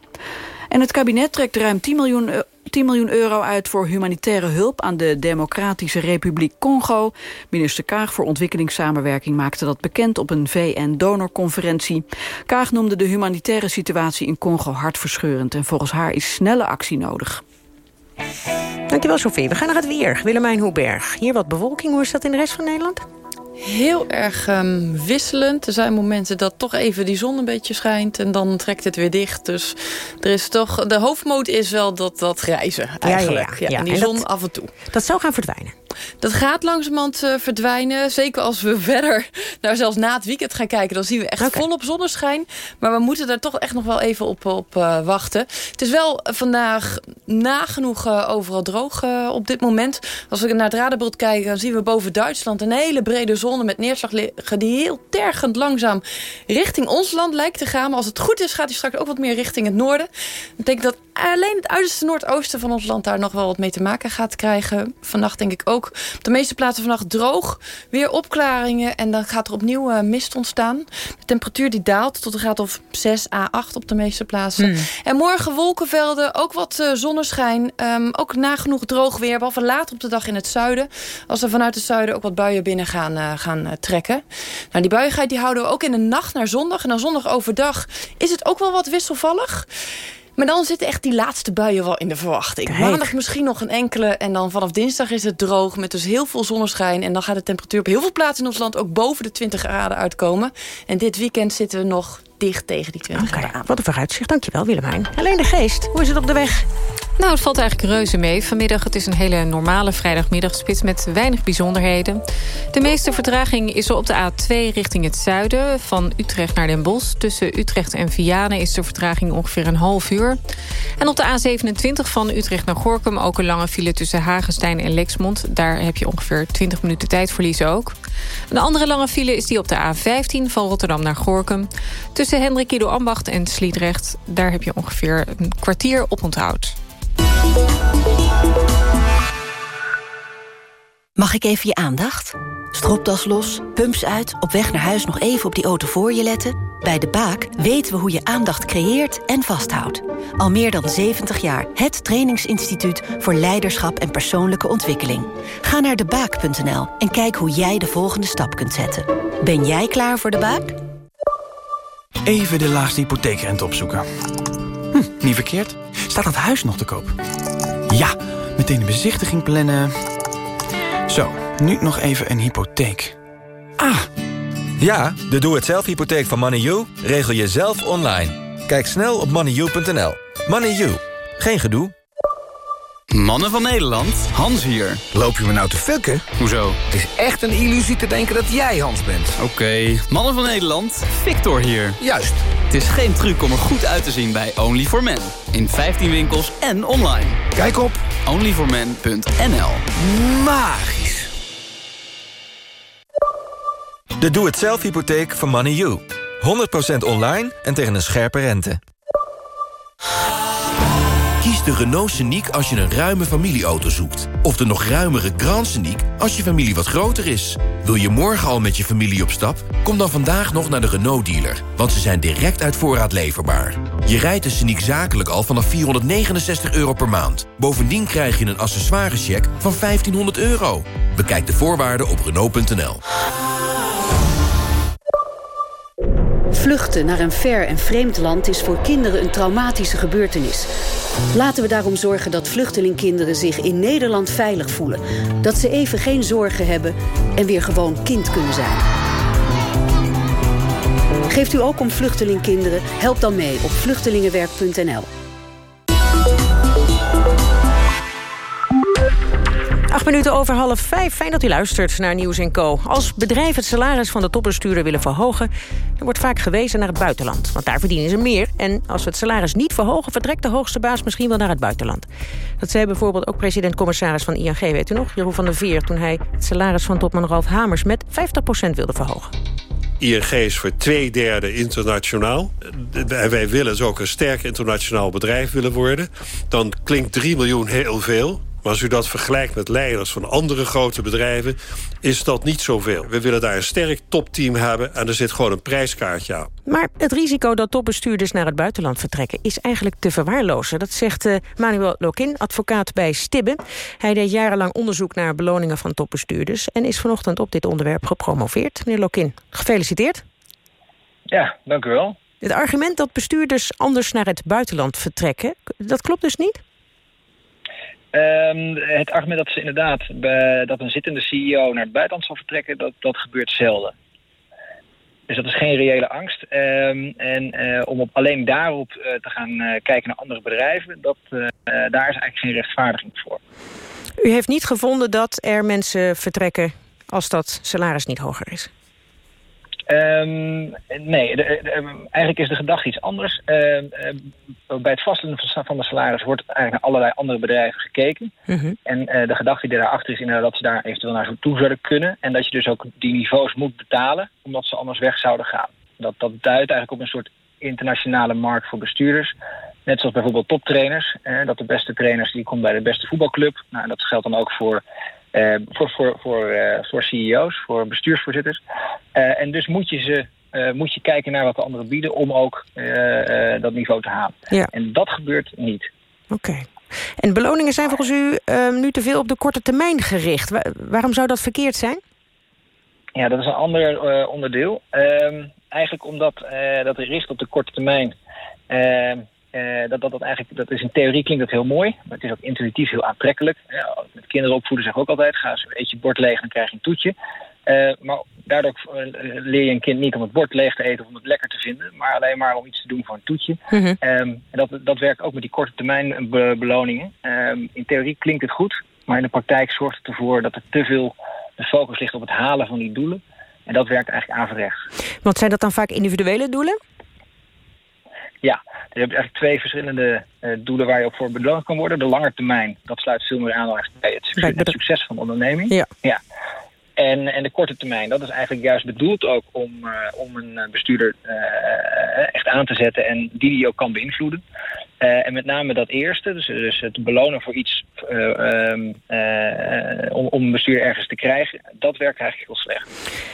En het kabinet trekt ruim 10 miljoen, 10 miljoen euro uit voor humanitaire hulp aan de Democratische Republiek Congo. Minister Kaag voor ontwikkelingssamenwerking maakte dat bekend op een VN-donorconferentie. Kaag noemde de humanitaire situatie in Congo hartverscheurend en volgens haar is snelle actie nodig. Dankjewel Sofie. We gaan naar het weer. Willemijn Hoeberg. Hier wat bewolking. Hoe is dat in de rest van Nederland? Heel erg um, wisselend. Er zijn momenten dat toch even die zon een beetje schijnt... en dan trekt het weer dicht. Dus er is toch, de hoofdmoot is wel dat, dat grijze eigenlijk. Ja, ja, ja. en die en zon dat, af en toe. Dat zou gaan verdwijnen. Dat gaat langzamerhand uh, verdwijnen. Zeker als we [LAUGHS] verder, nou zelfs na het weekend gaan kijken... dan zien we echt okay. volop zonneschijn. Maar we moeten daar toch echt nog wel even op, op uh, wachten. Het is wel vandaag nagenoeg uh, overal droog op dit moment. Als we naar het radarbeeld kijken... dan zien we boven Duitsland een hele brede zone... met neerslag die heel tergend langzaam richting ons land lijkt te gaan. Maar als het goed is, gaat hij straks ook wat meer richting het noorden. Ik denk dat alleen het uiterste noordoosten van ons land... daar nog wel wat mee te maken gaat krijgen. Vannacht denk ik ook op de meeste plaatsen vannacht droog. Weer opklaringen en dan gaat er opnieuw uh, mist ontstaan. De temperatuur die daalt tot een graad of 6 à 8 op de meeste plaatsen. Mm. En morgen wolkenvelden, ook wat uh, zonneschijn. Um, ook nagenoeg droog weer, behalve later op de dag in het zuiden. Als er vanuit het zuiden ook wat buien binnen gaan, uh, gaan trekken. Nou, die buiigheid die houden we ook in de nacht naar zondag. En dan zondag overdag is het ook wel wat wisselvallig. Maar dan zitten echt die laatste buien wel in de verwachting. Kijk. Maandag misschien nog een enkele. En dan vanaf dinsdag is het droog met dus heel veel zonneschijn. En dan gaat de temperatuur op heel veel plaatsen in ons land... ook boven de 20 graden uitkomen. En dit weekend zitten we nog dicht tegen die 20 graden aan. Wat een vooruitzicht. Dankjewel, Willemijn. Alleen de geest. Hoe is het op de weg? Nou, het valt eigenlijk reuze mee. Vanmiddag het is een hele normale vrijdagmiddagspits met weinig bijzonderheden. De meeste vertraging is er op de A2 richting het zuiden... van Utrecht naar Den Bosch. Tussen Utrecht en Vianen is de vertraging ongeveer een half uur. En op de A27 van Utrecht naar Gorkum... ook een lange file tussen Hagenstein en Lexmond. Daar heb je ongeveer 20 minuten tijdverlies ook. Een andere lange file is die op de A15 van Rotterdam naar Gorkum. Tussen Hendrik Ido Ambacht en Sliedrecht... daar heb je ongeveer een kwartier op onthoud. Mag ik even je aandacht? Stropdas los, pumps uit, op weg naar huis nog even op die auto voor je letten? Bij De Baak weten we hoe je aandacht creëert en vasthoudt. Al meer dan 70 jaar het trainingsinstituut voor leiderschap en persoonlijke ontwikkeling. Ga naar debaak.nl en kijk hoe jij de volgende stap kunt zetten. Ben jij klaar voor De Baak? Even de laagste hypotheekrente opzoeken. Hm, niet verkeerd. Staat dat huis nog te koop? Ja, meteen een bezichtiging plannen. Zo, nu nog even een hypotheek. Ah, Ja, de doe-het-zelf hypotheek van MoneyU regel je zelf online. Kijk snel op moneyu.nl. MoneyU, geen gedoe. Mannen van Nederland, Hans hier. Loop je me nou te fucken? Hoezo? Het is echt een illusie te denken dat jij Hans bent. Oké, Mannen van Nederland, Victor hier. Juist. Het is geen truc om er goed uit te zien bij Only for Men. In 15 winkels en online. Kijk op onlyformen.nl Magisch. De doe-het-zelf hypotheek van MoneyU. 100% online en tegen een scherpe rente. Kies de Renault Scenic als je een ruime familieauto zoekt. Of de nog ruimere Grand Scenic als je familie wat groter is. Wil je morgen al met je familie op stap? Kom dan vandaag nog naar de Renault dealer. Want ze zijn direct uit voorraad leverbaar. Je rijdt de Scenic zakelijk al vanaf 469 euro per maand. Bovendien krijg je een accessoirescheck van 1500 euro. Bekijk de voorwaarden op Renault.nl. Vluchten naar een ver en vreemd land is voor kinderen een traumatische gebeurtenis. Laten we daarom zorgen dat vluchtelingkinderen zich in Nederland veilig voelen. Dat ze even geen zorgen hebben en weer gewoon kind kunnen zijn. Geeft u ook om vluchtelingkinderen? Help dan mee op vluchtelingenwerk.nl. Acht minuten over half vijf. Fijn dat u luistert naar Nieuws Co. Als bedrijven het salaris van de topbestuurder willen verhogen... dan wordt vaak gewezen naar het buitenland. Want daar verdienen ze meer. En als we het salaris niet verhogen... vertrekt de hoogste baas misschien wel naar het buitenland. Dat zei bijvoorbeeld ook president-commissaris van ING. Weet u nog, Jeroen van der Veer... toen hij het salaris van topman Ralf Hamers met 50% wilde verhogen. ING is voor twee derde internationaal. En wij willen dus ook een sterk internationaal bedrijf willen worden. Dan klinkt 3 miljoen heel veel. Maar als u dat vergelijkt met leiders van andere grote bedrijven... is dat niet zoveel. We willen daar een sterk topteam hebben... en er zit gewoon een prijskaartje aan. Maar het risico dat topbestuurders naar het buitenland vertrekken... is eigenlijk te verwaarlozen. Dat zegt uh, Manuel Lokin, advocaat bij Stibbe. Hij deed jarenlang onderzoek naar beloningen van topbestuurders... en is vanochtend op dit onderwerp gepromoveerd. Meneer Lokin, gefeliciteerd. Ja, dank u wel. Het argument dat bestuurders anders naar het buitenland vertrekken... dat klopt dus niet? Um, het argument dat ze inderdaad bij, dat een zittende CEO naar het buitenland zal vertrekken, dat, dat gebeurt zelden. Dus dat is geen reële angst. Um, en uh, om op, alleen daarop uh, te gaan uh, kijken naar andere bedrijven, dat, daar is eigenlijk geen rechtvaardiging voor. U heeft niet gevonden dat er mensen vertrekken als dat salaris niet hoger is? Um, nee, de, de, eigenlijk is de gedachte iets anders. Uh, uh, bij het vaststellen van de salaris wordt eigenlijk naar allerlei andere bedrijven gekeken. Mhm. Uh -huh. En de gedachte die daarachter is inderdaad dat ze daar eventueel naar toe zouden kunnen. En dat je dus ook die niveaus moet betalen, omdat ze anders weg zouden gaan. Dat, dat duidt eigenlijk op een soort internationale markt voor bestuurders. Net zoals bijvoorbeeld toptrainers. dat de beste trainers die komt bij de beste voetbalclub. Nou, dat geldt dan ook voor uh, voor, voor, voor, uh, voor CEO's, voor bestuursvoorzitters. Uh, en dus moet je, ze, moet je kijken naar wat de anderen bieden om ook dat niveau te halen. Ja. En dat gebeurt niet. Oké. Okay. En beloningen zijn volgens u nu te veel op de korte termijn gericht. Wa waarom zou dat verkeerd zijn? Ja, dat is een ander onderdeel. eigenlijk omdat dat richt op de korte termijn eh, dat, dat, dat, eigenlijk, dat is in theorie klinkt dat heel mooi, maar het is ook intuïtief heel aantrekkelijk. Ja, met kinderen opvoeden zeg ik ook altijd, ga eens, eet je bord leeg, dan krijg je een toetje. Eh, maar daardoor eh, leer je een kind niet om het bord leeg te eten of om het lekker te vinden, maar alleen maar om iets te doen voor een toetje. Mhm. Ehm, en dat, dat werkt ook met die korte termijn be- beloningen. Ehm, in theorie klinkt het goed, maar in de praktijk zorgt het ervoor dat er te veel de focus ligt op het halen van die doelen. En dat werkt eigenlijk averechts. Want zijn dat dan vaak individuele doelen? Ja, dus je hebt eigenlijk twee verschillende eh, doelen waar je op voor beloond kan worden. De lange termijn, dat sluit veel meer aan bij het succes, het succes van de onderneming. Ja. ja. En, en de korte termijn, dat is eigenlijk juist bedoeld ook om, eh, om een eh, bestuurder echt aan te zetten en die die ook kan beïnvloeden. Eh, en met name dat eerste, dus, dus het belonen voor iets eh, ehm, eh, om, een bestuurder ergens te krijgen, dat werkt eigenlijk heel slecht.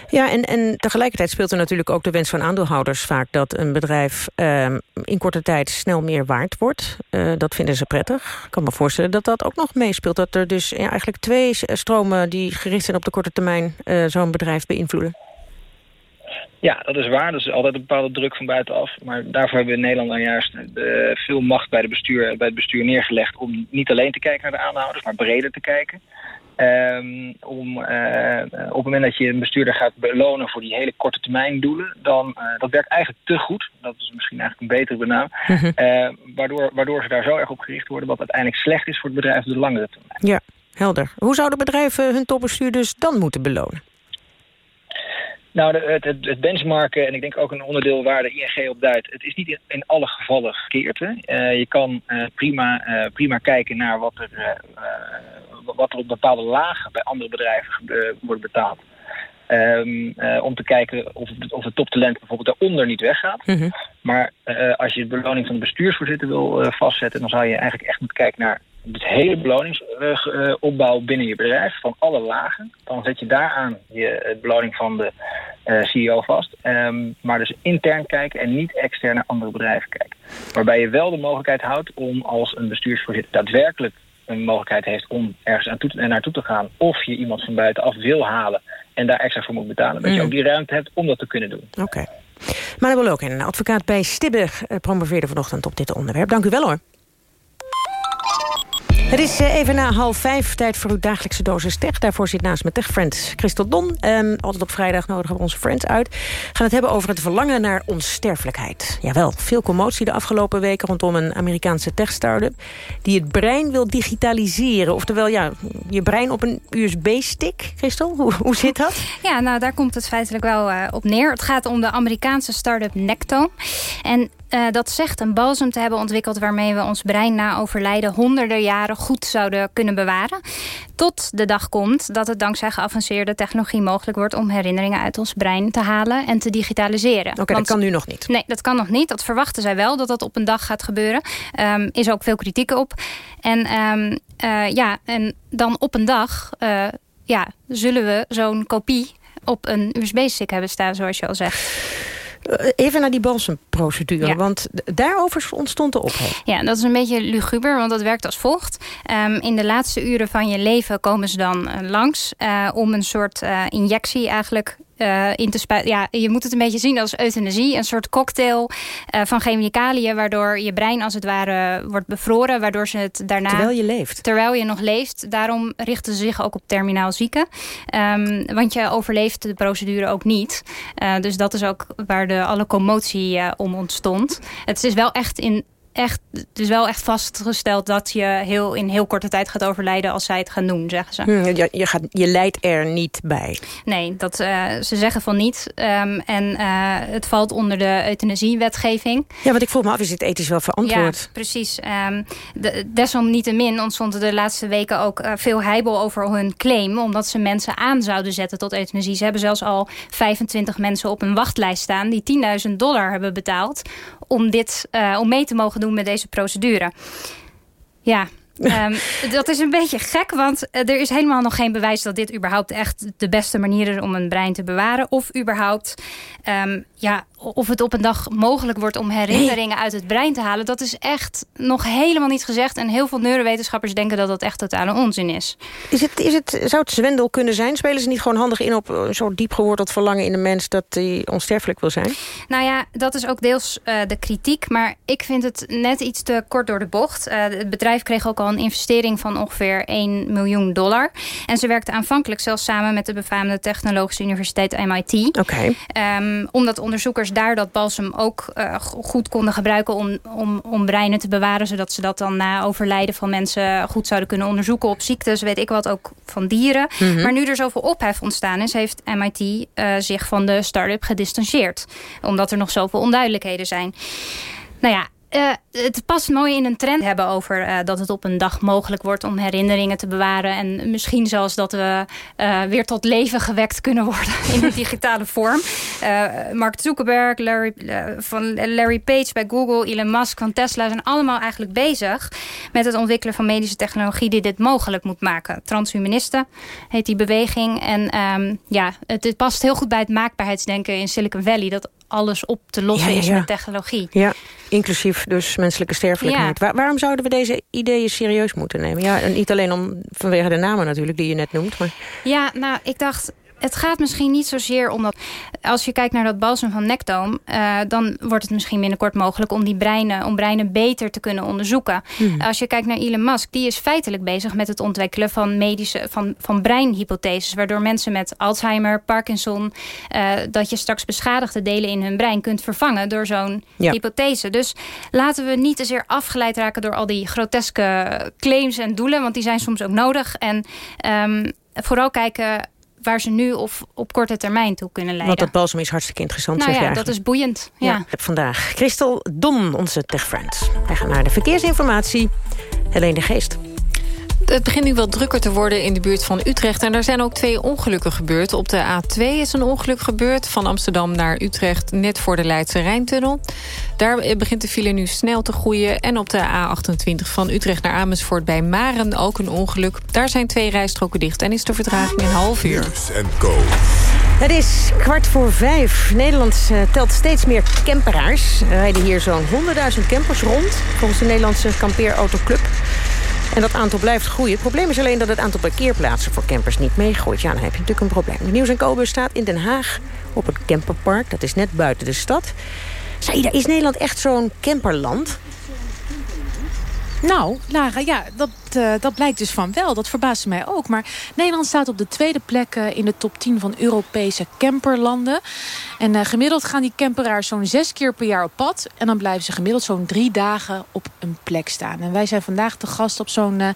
Ja, en, en tegelijkertijd speelt er natuurlijk ook de wens van aandeelhouders vaak... dat een bedrijf ehm, in korte tijd snel meer waard wordt. Dat vinden ze prettig. Ik kan me voorstellen dat dat ook nog meespeelt. Dat er dus eigenlijk twee stromen die gericht zijn op de korte termijn... zo'n bedrijf beïnvloeden. Ja, dat is waar. Dat is altijd een bepaalde druk van buitenaf. Maar daarvoor hebben we in Nederland dan juist eh, veel macht bij, de bestuur, bij het bestuur neergelegd... om niet alleen te kijken naar de aandeelhouders, maar breder te kijken. Ehm, om, eh, op het moment dat je een bestuurder gaat belonen voor die hele korte termijn doelen... dan eh, dat werkt eigenlijk te goed. Dat is misschien eigenlijk een betere benaming. Eh, waardoor, waardoor ze daar zo erg op gericht worden... wat uiteindelijk slecht is voor het bedrijf op de langere termijn. Ja, helder. Hoe zouden bedrijven hun topbestuurders dan moeten belonen? Nou, het, het, het benchmarken, en ik denk ook een onderdeel waar de ING op duidt... het is niet in, in alle gevallen verkeerd. Hè? Eh, je kan eh, prima, eh, prima kijken naar wat er, wat er op bepaalde lagen... bij andere bedrijven wordt betaald. Ehm, eh, om te kijken of, het- of het toptalent bijvoorbeeld daaronder niet weggaat. Maar eh, als je de beloning van de bestuursvoorzitter wil vastzetten... dan zou je eigenlijk echt moeten kijken naar het hele beloningsopbouw binnen je bedrijf, van alle lagen. Dan zet je daaraan je beloning van de eh, CEO vast. Ehm, maar dus intern kijken en niet extern naar andere bedrijven kijken. Waarbij je wel de mogelijkheid houdt om als een bestuursvoorzitter daadwerkelijk een mogelijkheid heeft om ergens aan toe te, naartoe te gaan. Of je iemand van buitenaf wil halen en daar extra voor moet betalen. Dat je Mm. ook die ruimte hebt om dat te kunnen doen. Oké. Manuel Loken, advocaat bij Stibbe, eh, promoveerde vanochtend op dit onderwerp. Dank u wel hoor. Het is eh, even na half vijf, tijd voor uw dagelijkse dosis tech. Daarvoor zit naast me techfriend Christel Don. Ehm, altijd op vrijdag nodigen we onze friends uit. We gaan het hebben over het verlangen naar onsterfelijkheid. Jawel, veel commotie de afgelopen weken rondom een Amerikaanse tech-startup... die het brein wil digitaliseren. Oftewel, ja, je brein op een USB-stick. Christel, hoe, hoe zit dat? Ja, nou daar komt het feitelijk wel eh, op neer. Het gaat om de Amerikaanse start-up. En eh, dat zegt een balsem te hebben ontwikkeld... waarmee we ons brein na overlijden honderden jaren goed zouden kunnen bewaren. Tot de dag komt dat het dankzij geavanceerde technologie mogelijk wordt... om herinneringen uit ons brein te halen en te digitaliseren. Oké, dat kan nu nog niet. Nee, dat kan nog niet. Dat verwachten zij wel, dat dat op een dag gaat gebeuren. Ehm, is ook veel kritiek op. En ehm, eh, ja, en dan op een dag eh, ja, zullen we zo'n kopie op een USB-stick hebben staan, zoals je al zegt. Eh, Even naar die balsemprocedure, Ja. want daarover ontstond de ophef. Ja, dat is een beetje luguber, want dat werkt als volgt. Ehm, in de laatste uren van je leven komen ze dan eh, langs... eh, om een soort injectie eigenlijk eh, in te spuiten. Ja, je moet het een beetje zien als euthanasie. Een soort cocktail eh, van chemicaliën... waardoor je brein als het ware wordt bevroren. Waardoor ze het daarna... Terwijl je leeft. Terwijl je nog leeft. Daarom richten ze zich ook op terminaal zieken. Ehm, want je overleeft de procedure ook niet. Eh, dus dat is ook waar de, alle commotie om ontstond. Het is wel echt in echt, het is wel echt vastgesteld dat je heel, in heel korte tijd gaat overlijden als zij het gaan doen, zeggen ze. Hm, je, je, gaat, je leidt er niet bij. Nee, dat, eh, ze zeggen van niet. Ehm, en eh, het valt onder de euthanasiewetgeving. Ja, want ik vroeg me af, is dit ethisch wel verantwoord? Ja, precies. Ehm, de, desalniettemin ontstond de laatste weken ook eh, veel heibel over hun claim. Omdat ze mensen aan zouden zetten tot euthanasie. Ze hebben zelfs al 25 mensen op een wachtlijst staan... die 10.000 dollar hebben betaald om, dit, eh, om mee te mogen doen met deze procedure. Ja, [LAUGHS] Ehm, dat is een beetje gek, want eh, er is helemaal nog geen bewijs dat dit überhaupt echt de beste manier is om een brein te bewaren. Of überhaupt, ehm, ja, of het op een dag mogelijk wordt om herinneringen uit het brein te halen... dat is echt nog helemaal niet gezegd. En heel veel neurowetenschappers denken dat dat echt totale onzin is. Is het, is het, zou het zwendel kunnen zijn? Spelen ze niet gewoon handig in op een soort diep geworteld verlangen in de mens... dat hij onsterfelijk wil zijn? Nou ja, dat is ook deels uh, de kritiek. Maar ik vind het net iets te kort door de bocht. Uh, het bedrijf kreeg ook al een investering van ongeveer 1 miljoen dollar. En ze werkte aanvankelijk zelfs samen met de befaamde Technologische Universiteit MIT. Oké. Okay. Um, omdat onderzoekers daar dat balsem ook uh, goed konden gebruiken... Om, om, om breinen te bewaren... zodat ze dat dan na overlijden van mensen goed zouden kunnen onderzoeken... op ziektes, weet ik wat, ook van dieren. Mm -hmm. Maar nu er zoveel ophef ontstaan is... heeft MIT uh, zich van de start-up gedistanceerd. Omdat er nog zoveel onduidelijkheden zijn. Nou ja, uh, het past mooi in een trend hebben over uh, dat het op een dag mogelijk wordt om herinneringen te bewaren. En misschien zelfs dat we uh, weer tot leven gewekt kunnen worden [LAUGHS] in een digitale vorm. Mark Zuckerberg, Larry, van Larry Page bij Google, Elon Musk van Tesla zijn allemaal eigenlijk bezig met het ontwikkelen van medische technologie die dit mogelijk moet maken. Transhumanisten heet die beweging. En um, ja, het, het past heel goed bij het maakbaarheidsdenken in Silicon Valley. Dat alles op te lossen Ja, ja, is met technologie. Ja, inclusief dus menselijke sterfelijkheid. Waar- waarom zouden we deze ideeën serieus moeten nemen? Ja, en niet alleen om, vanwege de namen natuurlijk die je net noemt. Maar... Ja, nou, ik dacht... Het gaat misschien niet zozeer om dat... Als je kijkt naar dat balsem van Nectoom... eh, dan wordt het misschien binnenkort mogelijk om die breinen... om breinen beter te kunnen onderzoeken. Hmm. Als je kijkt naar Elon Musk... die is feitelijk bezig met het ontwikkelen van medische... van, van breinhypotheses... waardoor mensen met Alzheimer, Parkinson... eh, dat je straks beschadigde delen in hun brein kunt vervangen... door zo'n Ja. hypothese. Dus laten we niet te zeer afgeleid raken... door al die groteske claims en doelen... want die zijn soms ook nodig. En ehm, vooral kijken waar ze nu of op korte termijn toe kunnen leiden. Want dat balsem is hartstikke interessant. nou zeg ja, dat is boeiend. Ja. Ja, vandaag Christel Don, onze techfriend. Wij gaan naar de verkeersinformatie. Helene de Geest. Het begint nu wel drukker te worden in de buurt van Utrecht. En er zijn ook twee ongelukken gebeurd. Op de A2 is een ongeluk gebeurd. Van Amsterdam naar Utrecht, net voor de Leidse Rijntunnel. Daar eh, begint de file nu snel te groeien. En op de A28 van Utrecht naar Amersfoort bij Maren ook een ongeluk. Daar zijn twee rijstroken dicht en is de vertraging een half uur. en Co. Het is kwart voor vijf. Nederland eh, telt steeds meer camperaars. Er rijden hier zo'n 100.000 campers rond... volgens de Nederlandse kampeerautoclub. En dat aantal blijft groeien. Het probleem is alleen dat het aantal parkeerplaatsen voor campers niet meegroeit. Ja, dan heb je natuurlijk een probleem. Nieuws en Kobus staat in Den Haag op een camperpark. Dat is net buiten de stad. Saida, is Nederland echt zo'n camperland? Nou, Lara, ja, dat, eh, dat blijkt dus van wel. Dat verbaast mij ook. Maar Nederland staat op de tweede plek eh, in de top 10 van Europese camperlanden. En eh, gemiddeld gaan die camperaars zo'n zes keer per jaar op pad. En dan blijven ze gemiddeld zo'n drie dagen op een plek staan. En wij zijn vandaag te gast op zo'n eh,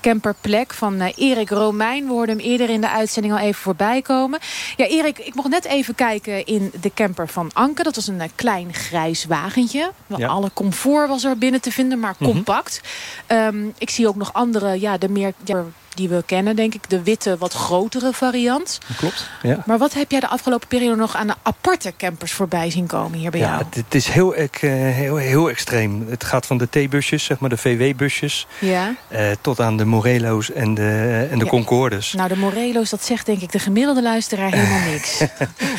camperplek van eh, Erik Romein. We hoorden hem eerder in de uitzending al even voorbij komen. Ja, Erik, ik mocht net even kijken in de camper van Anke. Dat was een klein grijs wagentje. Ja. Alle comfort was er binnen te vinden, maar Mhm. compact. Ehm, ik zie ook nog andere, ja, de meer ja, die we kennen, denk ik. De witte, wat grotere variant. Klopt. Ja. Maar wat heb jij de afgelopen periode nog aan de aparte campers voorbij zien komen hier bij Ja, jou? het, het is heel, eh, heel, heel extreem. Het gaat van de T-busjes, zeg maar de VW-busjes... Ja. eh, tot aan de Morelo's en de, en de Ja. Concordes. Nou, de Morelo's, dat zegt denk ik de gemiddelde luisteraar helemaal [LAUGHS] niks. Nou,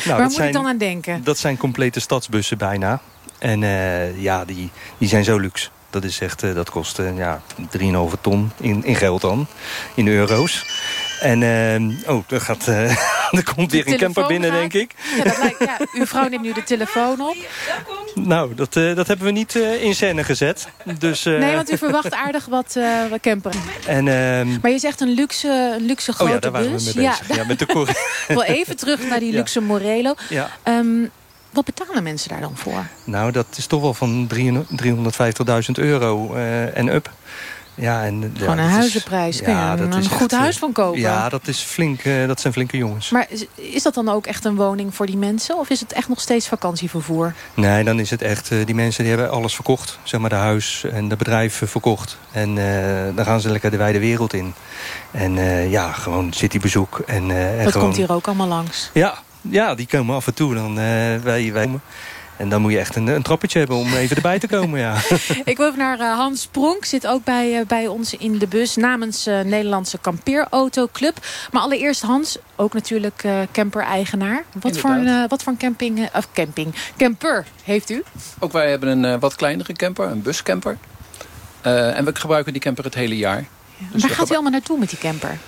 Waar moet zijn, ik dan aan denken? Dat zijn complete stadsbussen bijna. En eh, ja, die, die zijn zo luxe. Dat is echt, eh, dat kost eh, ja, 3,5 ton in, in geld dan, in euro's. En, eh, oh, er, gaat, eh, [LAUGHS] er komt weer een camper binnen, gaat. denk ik. Ja, dat lijkt, ja, uw vrouw neemt nu de telefoon op. Nou, dat, dat hebben we niet in scène gezet. Dus, Nee, want u verwacht aardig wat, camper. En, ehm, Maar je zegt een luxe, een luxe oh grote ja, daar waren bus. we mee bezig. Ja, met de [LAUGHS] wil even terug naar die [LAUGHS] luxe Morelo. Ja. Ehm, wat betalen mensen daar dan voor? Nou, dat is toch wel van 350.000 euro eh, en up. Ja, en, ja, Gewoon een is- huizenprijs. Je ja, een- dat is een goed echt, eh, huis van kopen? Ja, dat, is flink, eh, dat zijn flinke jongens. Maar is, is dat dan ook echt een woning voor die mensen? Of is het echt nog steeds vakantievervoer? Nee, dan is het echt... die mensen die hebben alles verkocht. Zeg maar de huis en de bedrijf eh, verkocht. En dan gaan ze lekker de wijde wereld in. En ja, gewoon citybezoek. En, en dat gewoon, komt hier ook allemaal langs. Ja, ja, die komen af en toe. Dan, eh, wij, wij komen. En dan moet je echt een, een trappetje hebben om even erbij te komen, ja. [LAUGHS] Ik wil even naar uh, Hans Pronk. Zit ook bij, uh, bij ons in de bus namens uh, Nederlandse Kampeerautoclub. Maar allereerst Hans, ook natuurlijk camper-eigenaar. Wat, voor een, wat voor een camping, of camping, camper heeft u? Ook wij hebben een wat kleinere camper, een buscamper. en we gebruiken die camper het hele jaar. Ja. Dus Waar gaat u allemaal naartoe met die camper?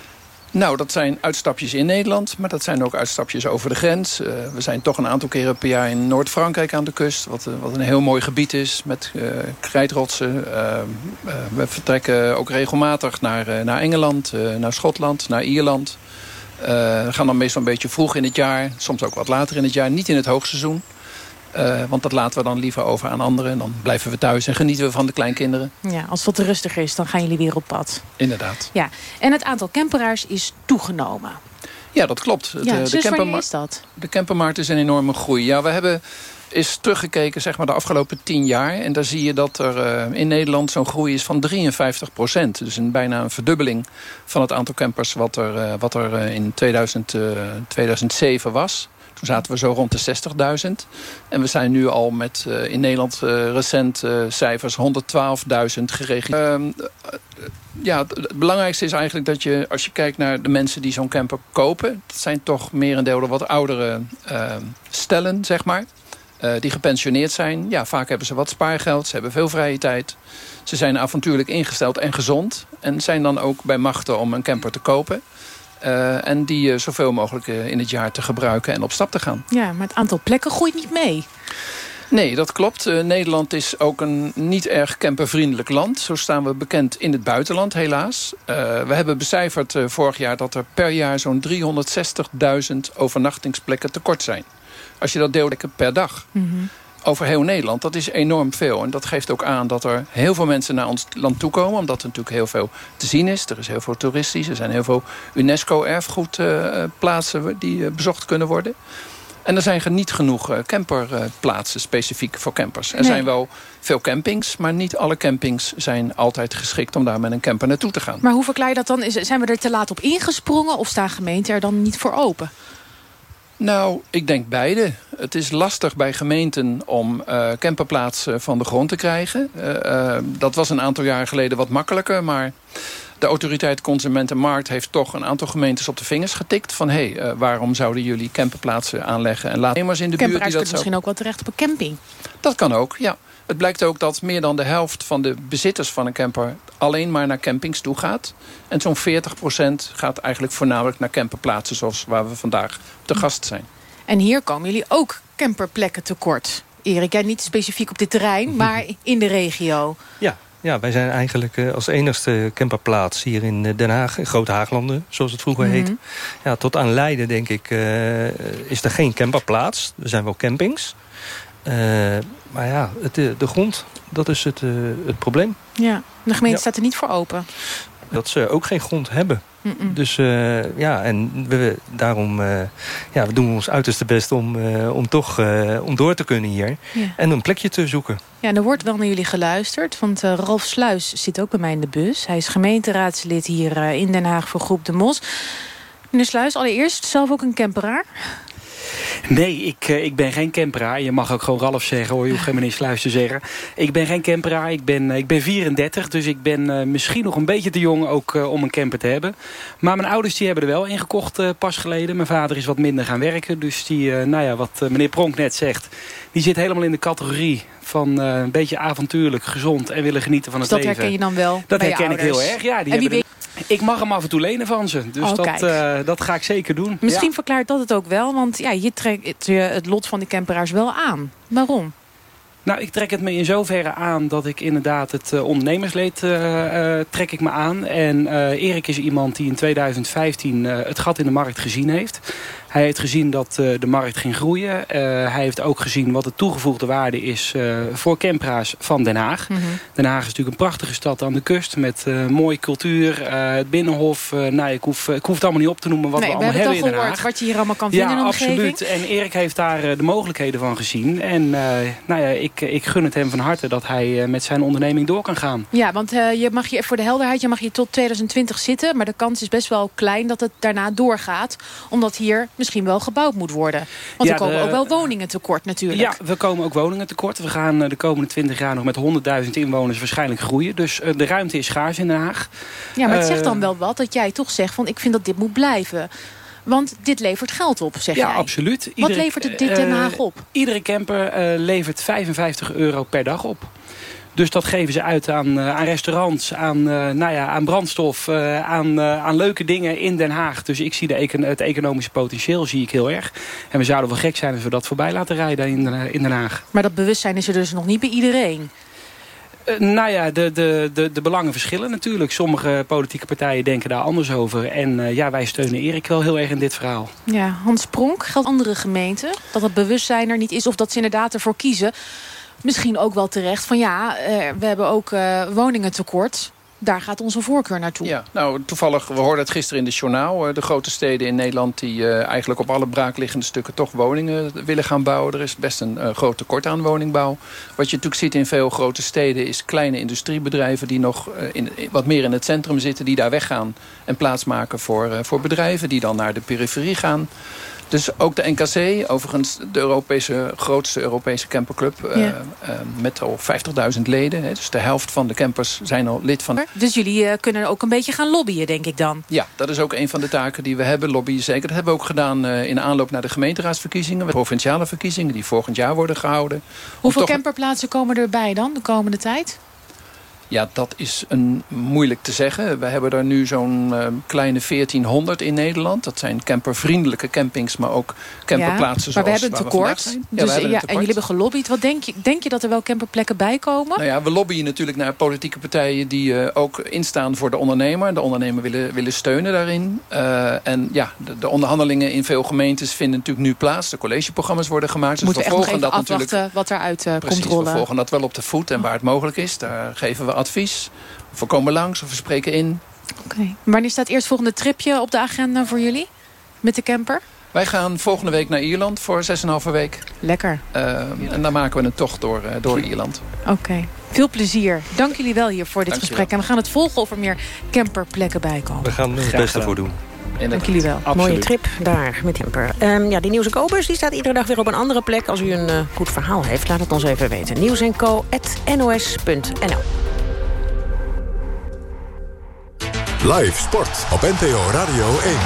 Nou, dat zijn uitstapjes in Nederland, maar dat zijn ook uitstapjes over de grens. Uh, we zijn toch een aantal keren per jaar in Noord-Frankrijk aan de kust... Wat, uh, wat, een heel mooi gebied is met uh, krijtrotsen. we vertrekken ook regelmatig naar, naar Engeland, naar Schotland, naar Ierland. we gaan dan meestal een beetje vroeg in het jaar, soms ook wat later in het jaar. Niet in het hoogseizoen. Uh, want dat laten we dan liever over aan anderen. En dan blijven we thuis en genieten we van de kleinkinderen. Ja, als het wat rustiger is, dan gaan jullie weer op pad. Inderdaad. Ja, en het aantal camperaars is toegenomen. Ja, dat klopt. Ja, de, de campermarkt is dat? De campermarkt is een enorme groei. Ja, we hebben is teruggekeken zeg maar, de afgelopen tien jaar. En daar zie je dat er uh, in Nederland zo'n groei is van 53 procent. Dus een, bijna een verdubbeling van het aantal campers wat er, uh, wat er uh, in 2000, 2007 was. Zaten we zo rond de 60.000. En we zijn nu al met uh, in Nederland uh, recent uh, cijfers 112.000 geregeld. Ehm, ja, het belangrijkste is eigenlijk dat je, als je kijkt naar de mensen die zo'n camper kopen... dat zijn toch merendeel de wat oudere ehm, stellen, zeg maar. die gepensioneerd zijn. Ja, vaak hebben ze wat spaargeld, ze hebben veel vrije tijd. Ze zijn avontuurlijk ingesteld en gezond. En zijn dan ook bij machten om een camper te kopen. Uh, en die uh, zoveel mogelijk uh, in het jaar te gebruiken en op stap te gaan. Ja, maar het aantal plekken groeit niet mee. Nee, dat klopt. Nederland is ook een niet erg campervriendelijk land. Zo staan we bekend in het buitenland, helaas. we hebben becijferd vorig jaar dat er per jaar zo'n 360.000 overnachtingsplekken tekort zijn. Als je dat deelt per dag. Mm -hmm over heel Nederland. Dat is enorm veel. En dat geeft ook aan dat er heel veel mensen naar ons land toekomen. Omdat er natuurlijk heel veel te zien is. Er is heel veel toeristisch. Er zijn heel veel UNESCO-erfgoedplaatsen uh, die uh, bezocht kunnen worden. En er zijn niet genoeg uh, camperplaatsen specifiek voor campers. Er nee. zijn wel veel campings, maar niet alle campings zijn altijd geschikt om daar met een camper naartoe te gaan. Maar hoe verklaar je dat dan? Zijn we er te laat op ingesprongen of staan gemeenten er dan niet voor open? Nou, ik denk beide. Het is lastig bij gemeenten om uh, camperplaatsen van de grond te krijgen. Uh, uh, dat was een aantal jaren geleden wat makkelijker, maar de autoriteit Consumentenmarkt heeft toch een aantal gemeentes op de vingers getikt. Van hé, hey, waarom zouden jullie camperplaatsen aanleggen en laten in de buurt die dat misschien ook wel terecht op een camping. Dat kan ook, ja. Het blijkt ook dat meer dan de helft van de bezitters van een camper... alleen maar naar campings toe gaat. En zo'n 40% gaat eigenlijk voornamelijk naar camperplaatsen... zoals waar we vandaag te gast zijn. En hier komen jullie ook camperplekken tekort. Erik, jij niet specifiek op dit terrein, [LAUGHS] maar in de regio. Ja, ja, wij zijn eigenlijk uh, als enigste camperplaats hier in Den Haag, in Grote Haaglanden, zoals het vroeger mm -hmm. heette. Ja, tot aan Leiden, denk ik, uh, is er geen camperplaats. Er zijn wel campings. Uh, maar ja, het, de grond, dat is het, het probleem. Ja, de gemeente ja. staat er niet voor open. Dat ze ook geen grond hebben. Mm -mm. Dus uh, ja, en we, daarom uh, ja, we doen ons uiterste best om, uh, om toch om door te kunnen hier. Ja. En een plekje te zoeken. Ja, en er wordt wel naar jullie geluisterd. Want Ralf Sluis zit ook bij mij in de bus. Hij is gemeenteraadslid hier in Den Haag voor Groep de Mos. Meneer Sluis, allereerst zelf ook een camperaar? Nee, ik, ik ben geen camperaar. Je mag ook gewoon Ralf zeggen hoor. Je hoeft geen meneer Sluis te zeggen. Ik ben geen camperaar. Ik ben, ik ben 34. Dus ik ben uh, misschien nog een beetje te jong ook om een camper te hebben. Maar mijn ouders die hebben er wel een gekocht pas geleden. Mijn vader is wat minder gaan werken. Dus die, nou ja, wat meneer Pronk net zegt. Die zit helemaal in de categorie van een beetje avontuurlijk, gezond en willen genieten van dus het dat leven. Dat herken je dan wel Dat herken ik heel erg. Ja, die en wie weet... Ik mag hem af en toe lenen van ze. Dus oh, dat, uh, dat ga ik zeker doen. Misschien ja. verklaart dat het ook wel. Want ja, je trekt het lot van de camperaars wel aan. Waarom? Nou, ik trek het me in zoverre aan dat ik inderdaad het uh, ondernemersleed uh, uh, trek ik me aan. En Erik is iemand die in 2015 het gat in de markt gezien heeft. Hij heeft gezien dat uh, de markt ging groeien. Uh, hij heeft ook gezien wat de toegevoegde waarde is uh, voor camperaars van Den Haag. Mm -hmm. Den Haag is natuurlijk een prachtige stad aan de kust met mooie cultuur. het Binnenhof, nou, ik, hoef, ik hoef het allemaal niet op te noemen wat nee, we allemaal hebben, hebben in Den Haag. wat je hier allemaal kan vinden ja, in de absoluut. En Erik heeft daar de mogelijkheden van gezien. En nou ja, ik, ik, gun het hem van harte dat hij met zijn onderneming door kan gaan. Ja, want je mag je, voor de helderheid, je mag hier tot 2020 zitten. Maar de kans is best wel klein dat het daarna doorgaat. Omdat hier misschien wel gebouwd moet worden. Want er komen ook wel woningen tekort natuurlijk. Ja, we komen ook woningen tekort. We gaan de komende 20 jaar nog met 100.000 inwoners waarschijnlijk groeien. Dus de ruimte is schaars in Den Haag. Ja, maar het zegt dan wel wat dat jij toch zegt van ik vind dat dit moet blijven. Want dit levert geld op, zeg ja, jij. Ja, absoluut. Wat levert het dit Den Haag op? iedere camper uh, levert 55 euro per dag op. Dus dat geven ze uit aan, uh, aan restaurants, aan, uh, nou ja, aan brandstof, aan, aan leuke dingen in Den Haag. Dus ik zie de econ het economische potentieel zie ik heel erg. En we zouden wel gek zijn als we dat voorbij laten rijden in, in Den Haag. Maar dat bewustzijn is er dus nog niet bij iedereen. Uh, nou ja, de, de, de, de belangen verschillen natuurlijk. Sommige politieke partijen denken daar anders over. En uh, ja, wij steunen Erik wel heel erg in dit verhaal. Ja, Hans Pronk, geldt andere gemeenten... dat het bewustzijn er niet is of dat ze inderdaad ervoor kiezen... misschien ook wel terecht van ja, uh, we hebben ook woningen tekort daar gaat onze voorkeur naartoe. Ja, nou, toevallig, we hoorden het gisteren in de journaal. De grote steden in Nederland die eigenlijk op alle braakliggende stukken toch woningen willen gaan bouwen. Er is best een groot tekort aan woningbouw. Wat je natuurlijk ziet in veel grote steden is kleine industriebedrijven die nog in, wat meer in het centrum zitten. Die daar weggaan en plaatsmaken voor, voor bedrijven die dan naar de periferie gaan. Dus ook de NKC, overigens de Europese, grootste Europese camperclub... Ja. Uh, uh, met al 50.000 leden. Hè, dus de helft van de campers zijn al lid van... Dus jullie uh, kunnen ook een beetje gaan lobbyen, denk ik dan? Ja, dat is ook een van de taken die we hebben, lobbyen zeker. Dat hebben we ook gedaan in aanloop naar de gemeenteraadsverkiezingen... de provinciale verkiezingen die volgend jaar worden gehouden. Hoeveel toch... camperplaatsen komen erbij dan de komende tijd? Ja, dat is een, moeilijk te zeggen. We hebben er nu zo'n uh, kleine 1400 in Nederland. Dat zijn campervriendelijke campings, maar ook camperplaatsen ja, maar zoals we hebben een tekort. Ja, dus, hebben ja, een en jullie hebben gelobbyd. Wat denk je, denk je dat er wel camperplekken bij komen? Nou ja, we lobbyen natuurlijk naar politieke partijen die uh, ook instaan voor de ondernemer. De ondernemer willen, willen steunen daarin. Uh, en ja, de, de, onderhandelingen in veel gemeentes vinden natuurlijk nu plaats. De collegeprogramma's worden gemaakt. Dus Moeten we volgen dat afwachten natuurlijk. wat eruit precies, komt rollen. We volgen dat wel op de voet en waar het mogelijk is. Daar geven we advies. Of we komen langs of we spreken in. Oké. Okay. Wanneer staat het eerstvolgende tripje op de agenda voor jullie? Met de camper? Wij gaan volgende week naar Ierland voor 6,5 week. Lekker. Uh, en dan maken we een tocht door, uh, door Ierland. Oké. Okay. Veel plezier. Dank jullie wel hier voor dit gesprek. En we gaan het volgen of er meer camperplekken bij komen. We gaan er het beste voor doen. Dank jullie wel. Absoluut. Mooie trip daar met Camper. Um, ja, die Nieuws Kopers die staat iedere dag weer op een andere plek. Als u een uh, goed verhaal heeft, laat het ons even weten. Nieuwsenco.nos.nl Live sport op NPO Radio 1.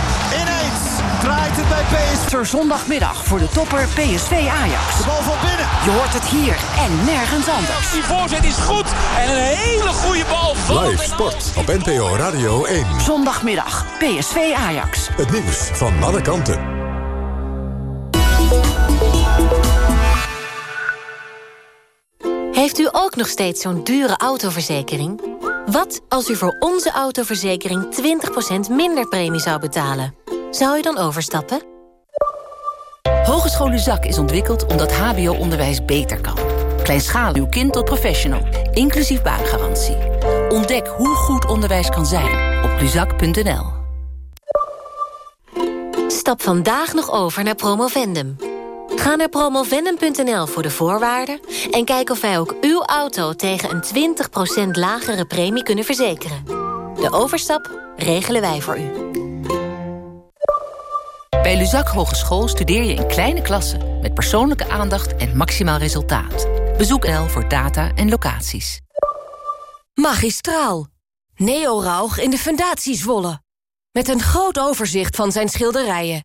Ineens draait het bij PSV. Zondagmiddag voor de topper PSV Ajax. De bal van binnen. Je hoort het hier en nergens anders. Die voorzet is goed en een hele goede bal. Live sport op NPO Radio 1. Zondagmiddag PSV Ajax. Het nieuws van alle kanten. Heeft u ook nog steeds zo'n dure autoverzekering? Wat als u voor onze autoverzekering 20% minder premie zou betalen? Zou u dan overstappen? Hogeschool Luzak is ontwikkeld omdat hbo-onderwijs beter kan. Kleinschalig uw kind tot professional, inclusief baangarantie. Ontdek hoe goed onderwijs kan zijn op luzak.nl. Stap vandaag nog over naar Promovendum. Ga naar promovendum.nl voor de voorwaarden... en kijk of wij ook uw auto tegen een 20% lagere premie kunnen verzekeren. De overstap regelen wij voor u. Bij Luzak Hogeschool studeer je in kleine klassen... met persoonlijke aandacht en maximaal resultaat. Bezoek L voor data en locaties. Magistraal. Neo Rauch in de Fundatie Zwolle. Met een groot overzicht van zijn schilderijen.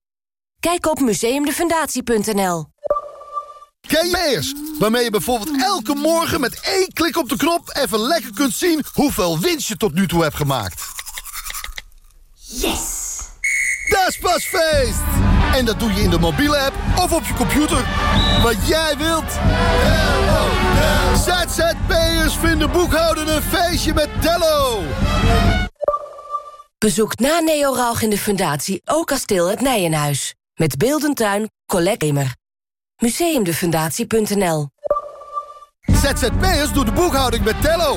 Kijk op museumdefundatie.nl. Ken je Beers? Waarmee je bijvoorbeeld elke morgen met één klik op de knop... even lekker kunt zien hoeveel winst je tot nu toe hebt gemaakt. Yes! Dat is pas feest! En dat doe je in de mobiele app of op je computer. Wat jij wilt. ZZP'ers vinden boekhouden een feestje met Tello. Bezoek na Neo Rauch in de Fundatie ook kasteel het Nijenhuis. Met Beeldentuin, Collectemer. Museumdefundatie.nl ZZP'ers doen de boekhouding met Tello.